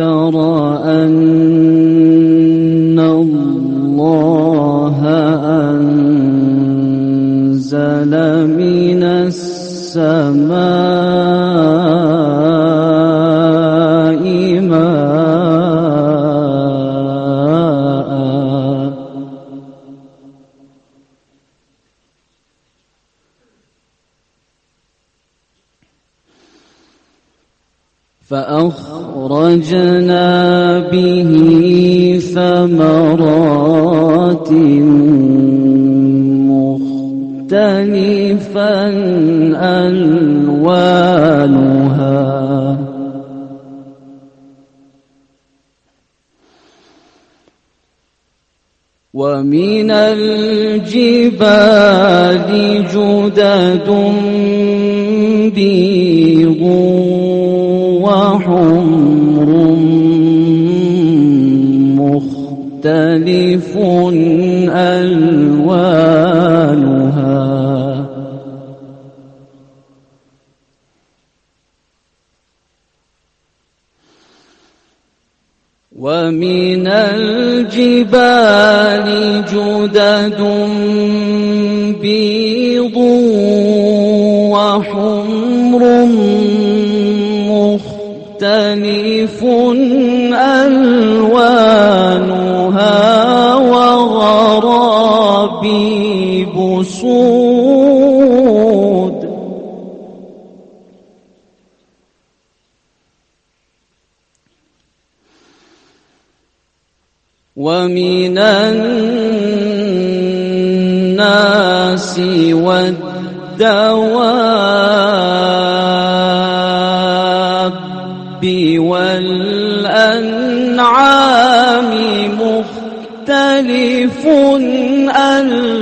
ألم تر أن جدد بيض وحمر مختلف ألوانها وغرابيب سود. ومن الناس والدواب والأنعام مختلف ألوانه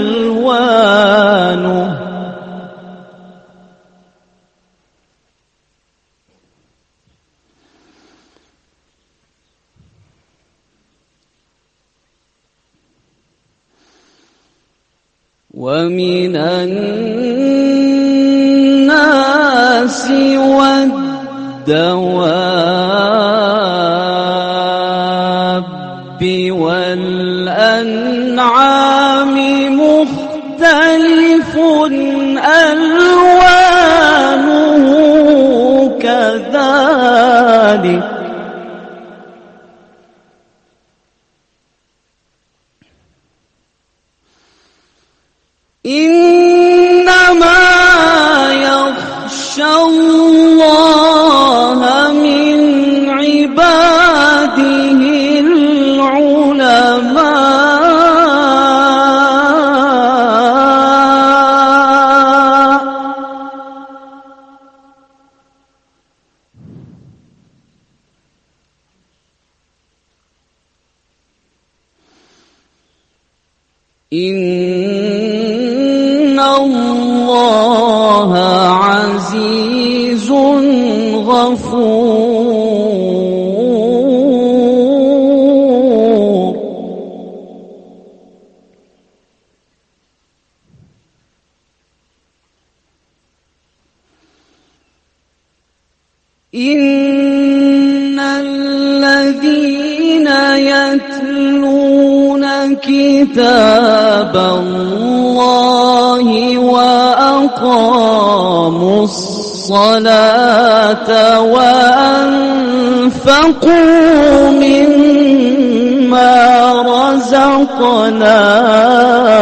رزقناهم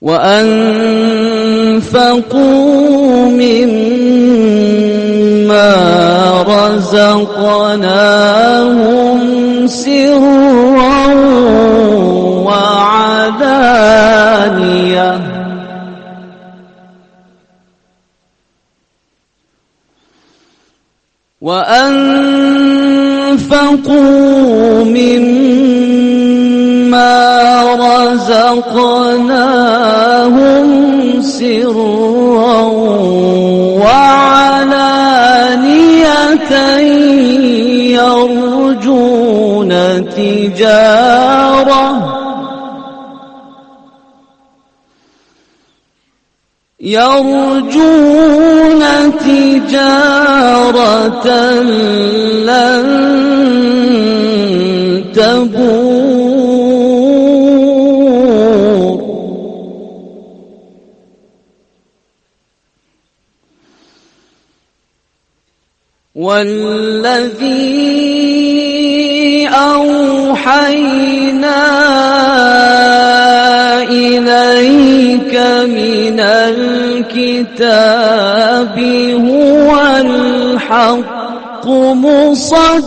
وأنفقوا مما رزقناهم سرا وعلانية. وأنفقوا مما رزقناهم سرا وعلانية يرجون تجارة يرجون تجارة لن تبور. والذي أوحينا إليك من الكتاب هو الحق مصدقا.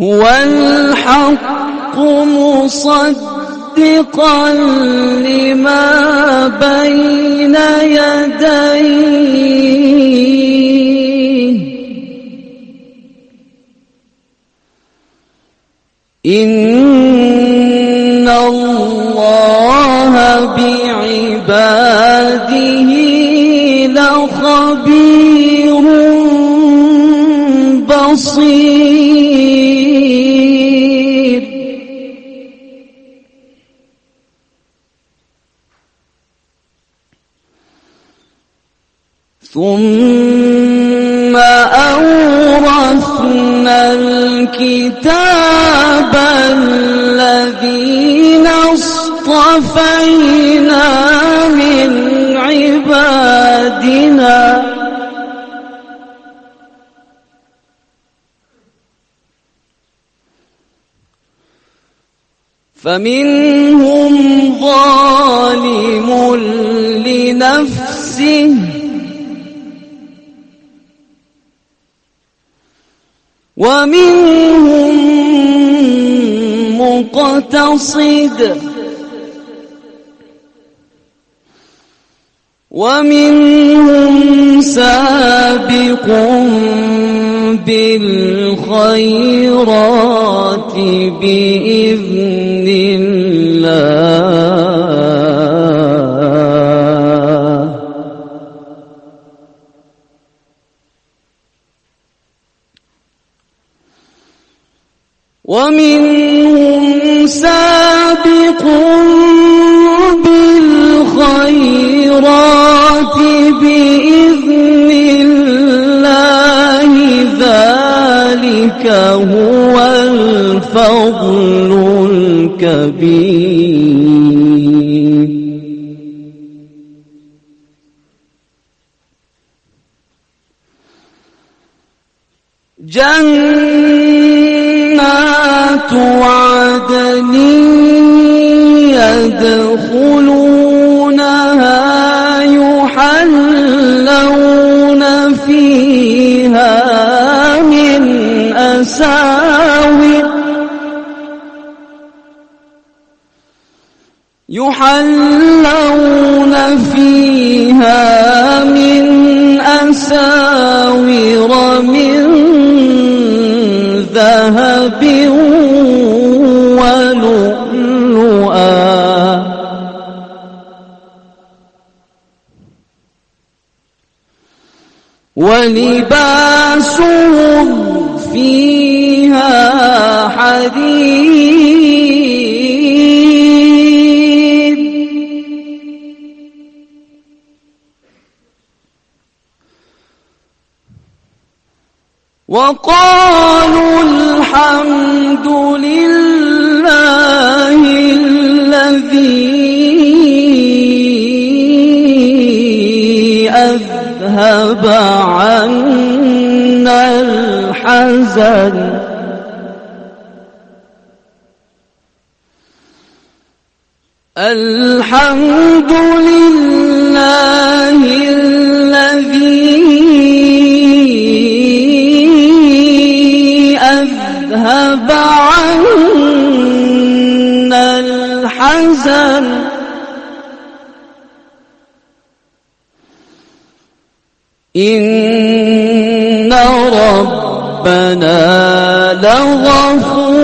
هو الحق مصدقا لما بين يديه. إن الله بعباده لخبير بصير ثم أورثنا الكتاب الذين اصطفينا من عبادنا. فمنهم ظالم لنفسه. ومنهم مقتصد ومنهم سابق بالخيرات بإذن الله. ومنهم سابق بالخيرات بإذن الله ذلك هو الفضل الكبير. جنات يدخلونها يحلون فيها من أساور يحلون فيها من أساور من ولباسهم فيها حديد. وقالوا أذهب عنا الحزن. الحمد لله الذي أذهب عنا الحزن. إن ربنا لغفور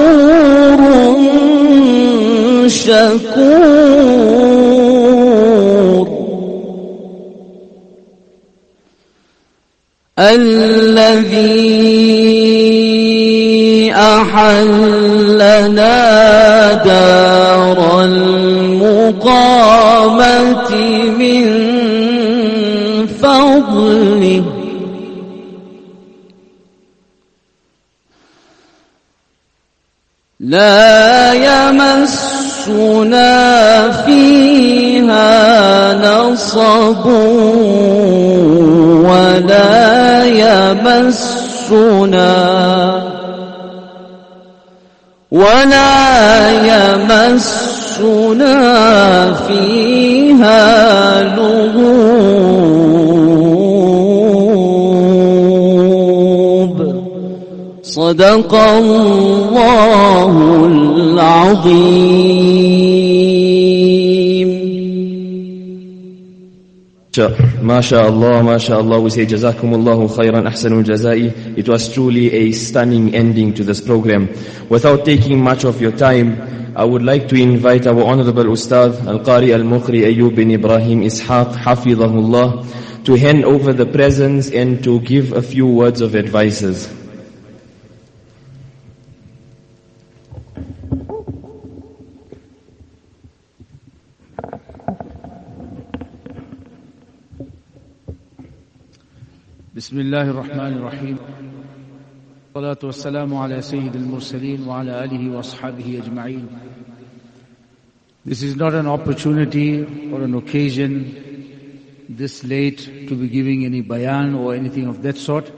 شكور الذي أحلنا دار المقامة من فضله لا يمسنا فيها نصب ولا يمسنا ولا يمسنا فيها لغوب. صدق الله العظيم MashaAllah, MashaAllah, we say Jazakumullahu khairan ahsanul jazai. It was truly a stunning ending to this program. Without taking much of your time, I would like to invite our Honorable Ustad Al-Qari Al-Mukhri Ayyub bin Ibrahim Ishaq, Hafidhahullah, to hand over the presents and to give a few words of advices. بسم الله الرحمن الرحيم الصلاة والسلام على سيد المرسلين وعلى آله وأصحابه أجمعين This is not an opportunity or an occasion this late to be giving any bayan or anything of that sort.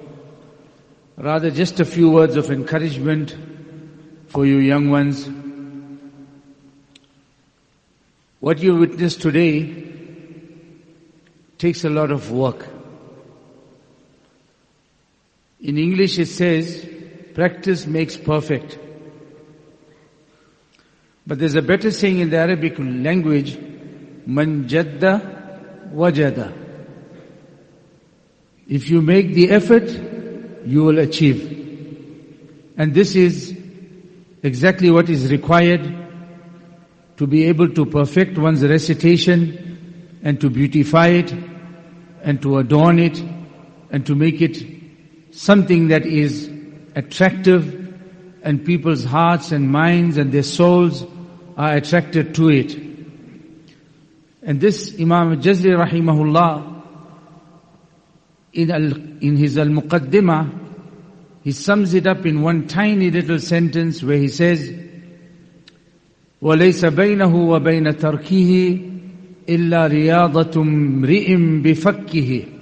Rather just a few words of encouragement for you young ones. What you witnessed today takes a lot of work. In English it says, practice makes perfect. But there's a better saying in the Arabic language, man jadda wajada. If you make the effort, you will achieve. And this is exactly what is required to be able to perfect one's recitation and to beautify it and to adorn it and to make it something that is attractive and people's hearts and minds and their souls are attracted to it. And this Imam Jazri rahimahullah in, al, in his Al-Muqaddimah he sums it up in one tiny little sentence where he says وليس بينه وبين تركه إلا رياضة امرئ بفكه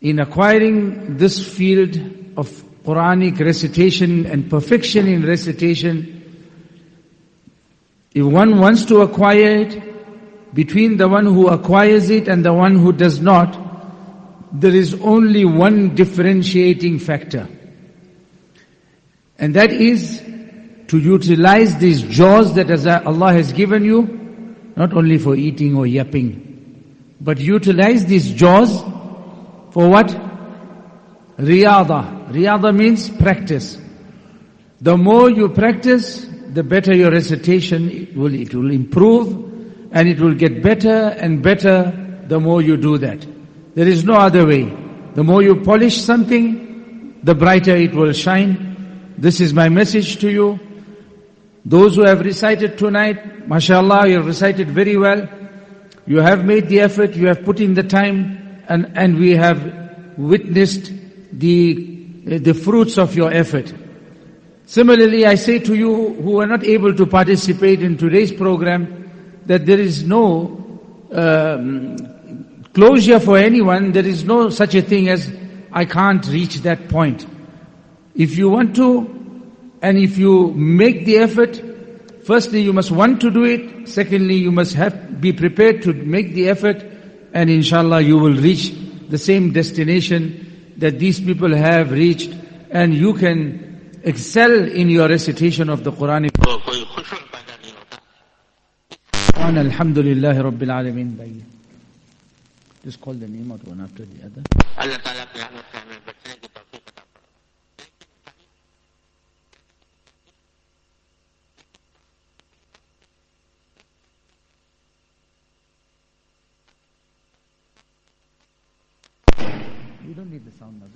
in acquiring this field of Quranic recitation and perfection in recitation, if one wants to acquire it, between the one who acquires it and the one who does not, there is only one differentiating factor. And that is to utilize these jaws that Allah has given you, not only for eating or yapping, but utilize these jaws for what? Riyada. Riyada means practice. The more you practice, the better your recitation it will, it will improve and it will get better and better the more you do that. There is no other way. The more you polish something, the brighter it will shine. This is my message to you. Those who have recited tonight, mashallah, you have recited very well. You have made the effort, you have put in the time, and, and we have witnessed the, the fruits of your effort. Similarly, I say to you who are not able to participate in today's program, that there is no um, closure for anyone. There is no such a thing as, I can't reach that point. If you want to, and if you make the effort, firstly you must want to do it, secondly you must have, be prepared to make the effort, and inshallah you will reach the same destination that these people have reached, and you can excel in your recitation of the Quranic. Alhamdulillah Rabbil Alameen. Just call the name out one after the other. You don't need the sound now.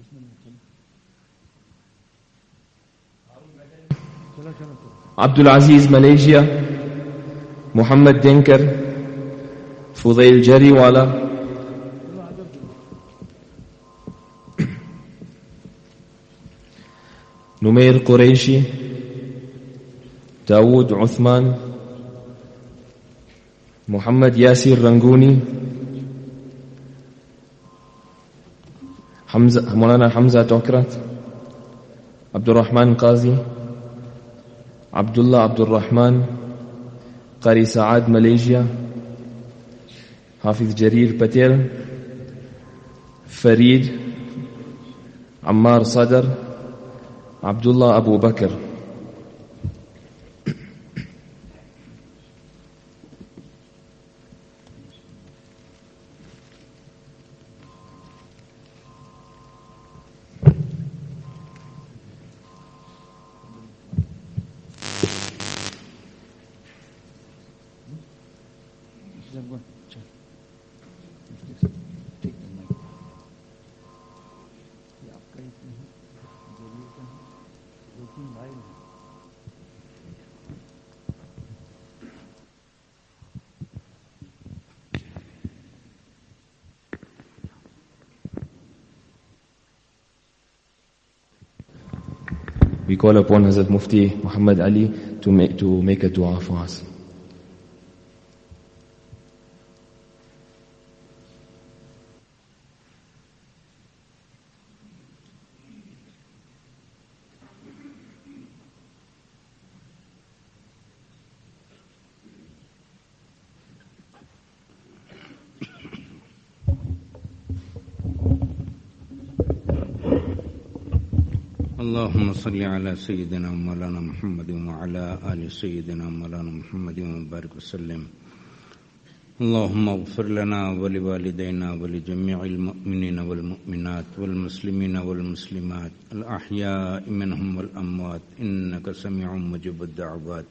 Abdul Aziz Malaysia Muhammad Denker Fudail Jariwala نمير قريشي داود عثمان محمد ياسر رنگوني حمزة مولانا حمزة توكرت عبد الرحمن قاضي عبد الله عبد الرحمن قاري سعاد ماليزيا حافظ جرير باتيل فريد عمار صدر عبد الله أبو بكر. Call upon Hazrat Mufti Muhammad Ali to make, to make a dua for us. صل على سيدنا مولانا محمد وعلى آل سيدنا مولانا محمد وبارك وسلم. اللهم اغفر لنا ولوالدينا ولجميع المؤمنين والمؤمنات والمسلمين والمسلمات الأحياء منهم والأموات إنك سميع مجيب الدعوات.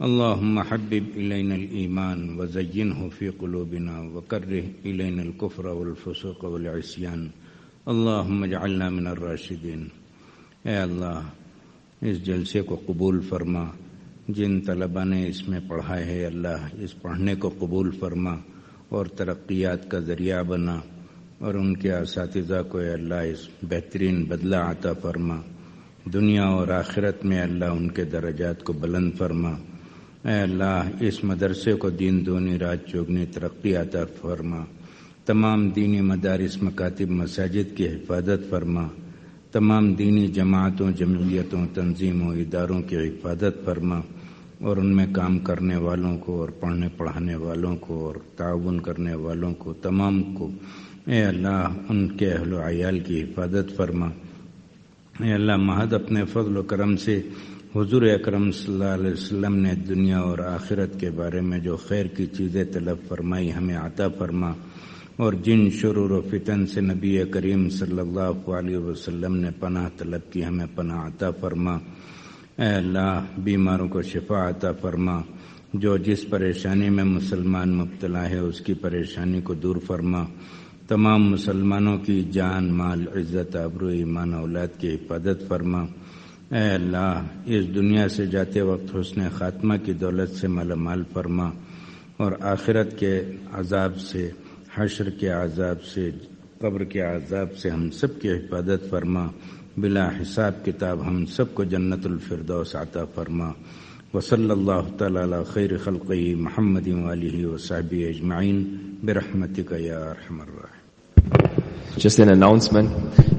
اللهم حبب إلينا الإيمان وزينه في قلوبنا وكره إلينا الكفر والفسوق والعصيان اللهم اجعلنا من الراشدين اے اللہ، اس جلسے کو قبول فرما۔ جن طلبا نے اس میں پڑھا ہے، اللہ اس پڑھنے کو قبول فرما اور ترقیات کا ذریعہ بنا اور ان کے اساتذہ کو اے اللہ اس بہترین بدلہ عطا فرما۔ دنیا اور آخرت میں اللہ ان کے درجات کو بلند فرما۔ اے اللہ، اس مدرسے کو دن دونی، رات چوگنی ترقی عطا فرما۔ تمام دینی مدارس، مکاتب، مساجد کی حفاظت فرما۔ تمام دینی جماعتوں جمعیتوں تنظیموں، اداروں کی حفاظت فرما اور ان میں کام کرنے والوں کو اور پڑھنے، پڑھانے والوں کو اور تعاون کرنے والوں کو، تمام کو اے اللہ ان کے اہل و عیال کی حفاظت فرما۔ اے اللہ محض اپنے فضل و کرم سے حضور اکرم صلی اللہ علیہ وسلم نے دنیا اور آخرت کے بارے میں جو خیر کی چیزیں طلب فرمائی ہمیں عطا فرما۔ اور جن شرور و فتن سے نبی کریم صلی اللہ علیہ وسلم نے پناہ طلب کی، ہمیں پناہ عطا فرما۔ اے اللہ، بیماروں کو شفا عطا فرما۔ جو جس پریشانی میں مسلمان مبتلا ہے، اس کی پریشانی کو دور فرما۔ تمام مسلمانوں کی جان، مال، عزت، آبرو، ایمان، اولاد کی حفاظت فرما۔ اے اللہ، اس دنیا سے جاتے وقت حسن خاتمہ کی دولت سے مالا مال فرما۔ اور آخرت کے عذاب سے حشر کے عذاب سے، قبر کے عذاب سے ہم سب کی حفاظت فرما۔ بلا حساب کتاب ہم سب کو جنت الفردوس عطا فرما۔ وصلی اللہ تعالی علی خیر خلقہ محمد وآلہ وصحبہ اجمعین۔ برحمتک یا ارحم الراحمین۔ Just an announcement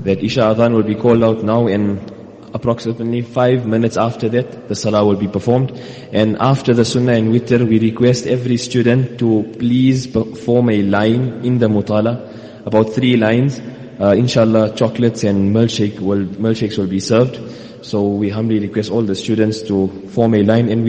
that Isha Adhan will be called out now in approximately five minutes after that, the Salah will be performed. And after the Sunnah and Witr, we request every student to please form a line in the Mutala, about three lines. Uh, inshallah, chocolates and milkshake will, milkshakes will be served. So we humbly request all the students to form a line and we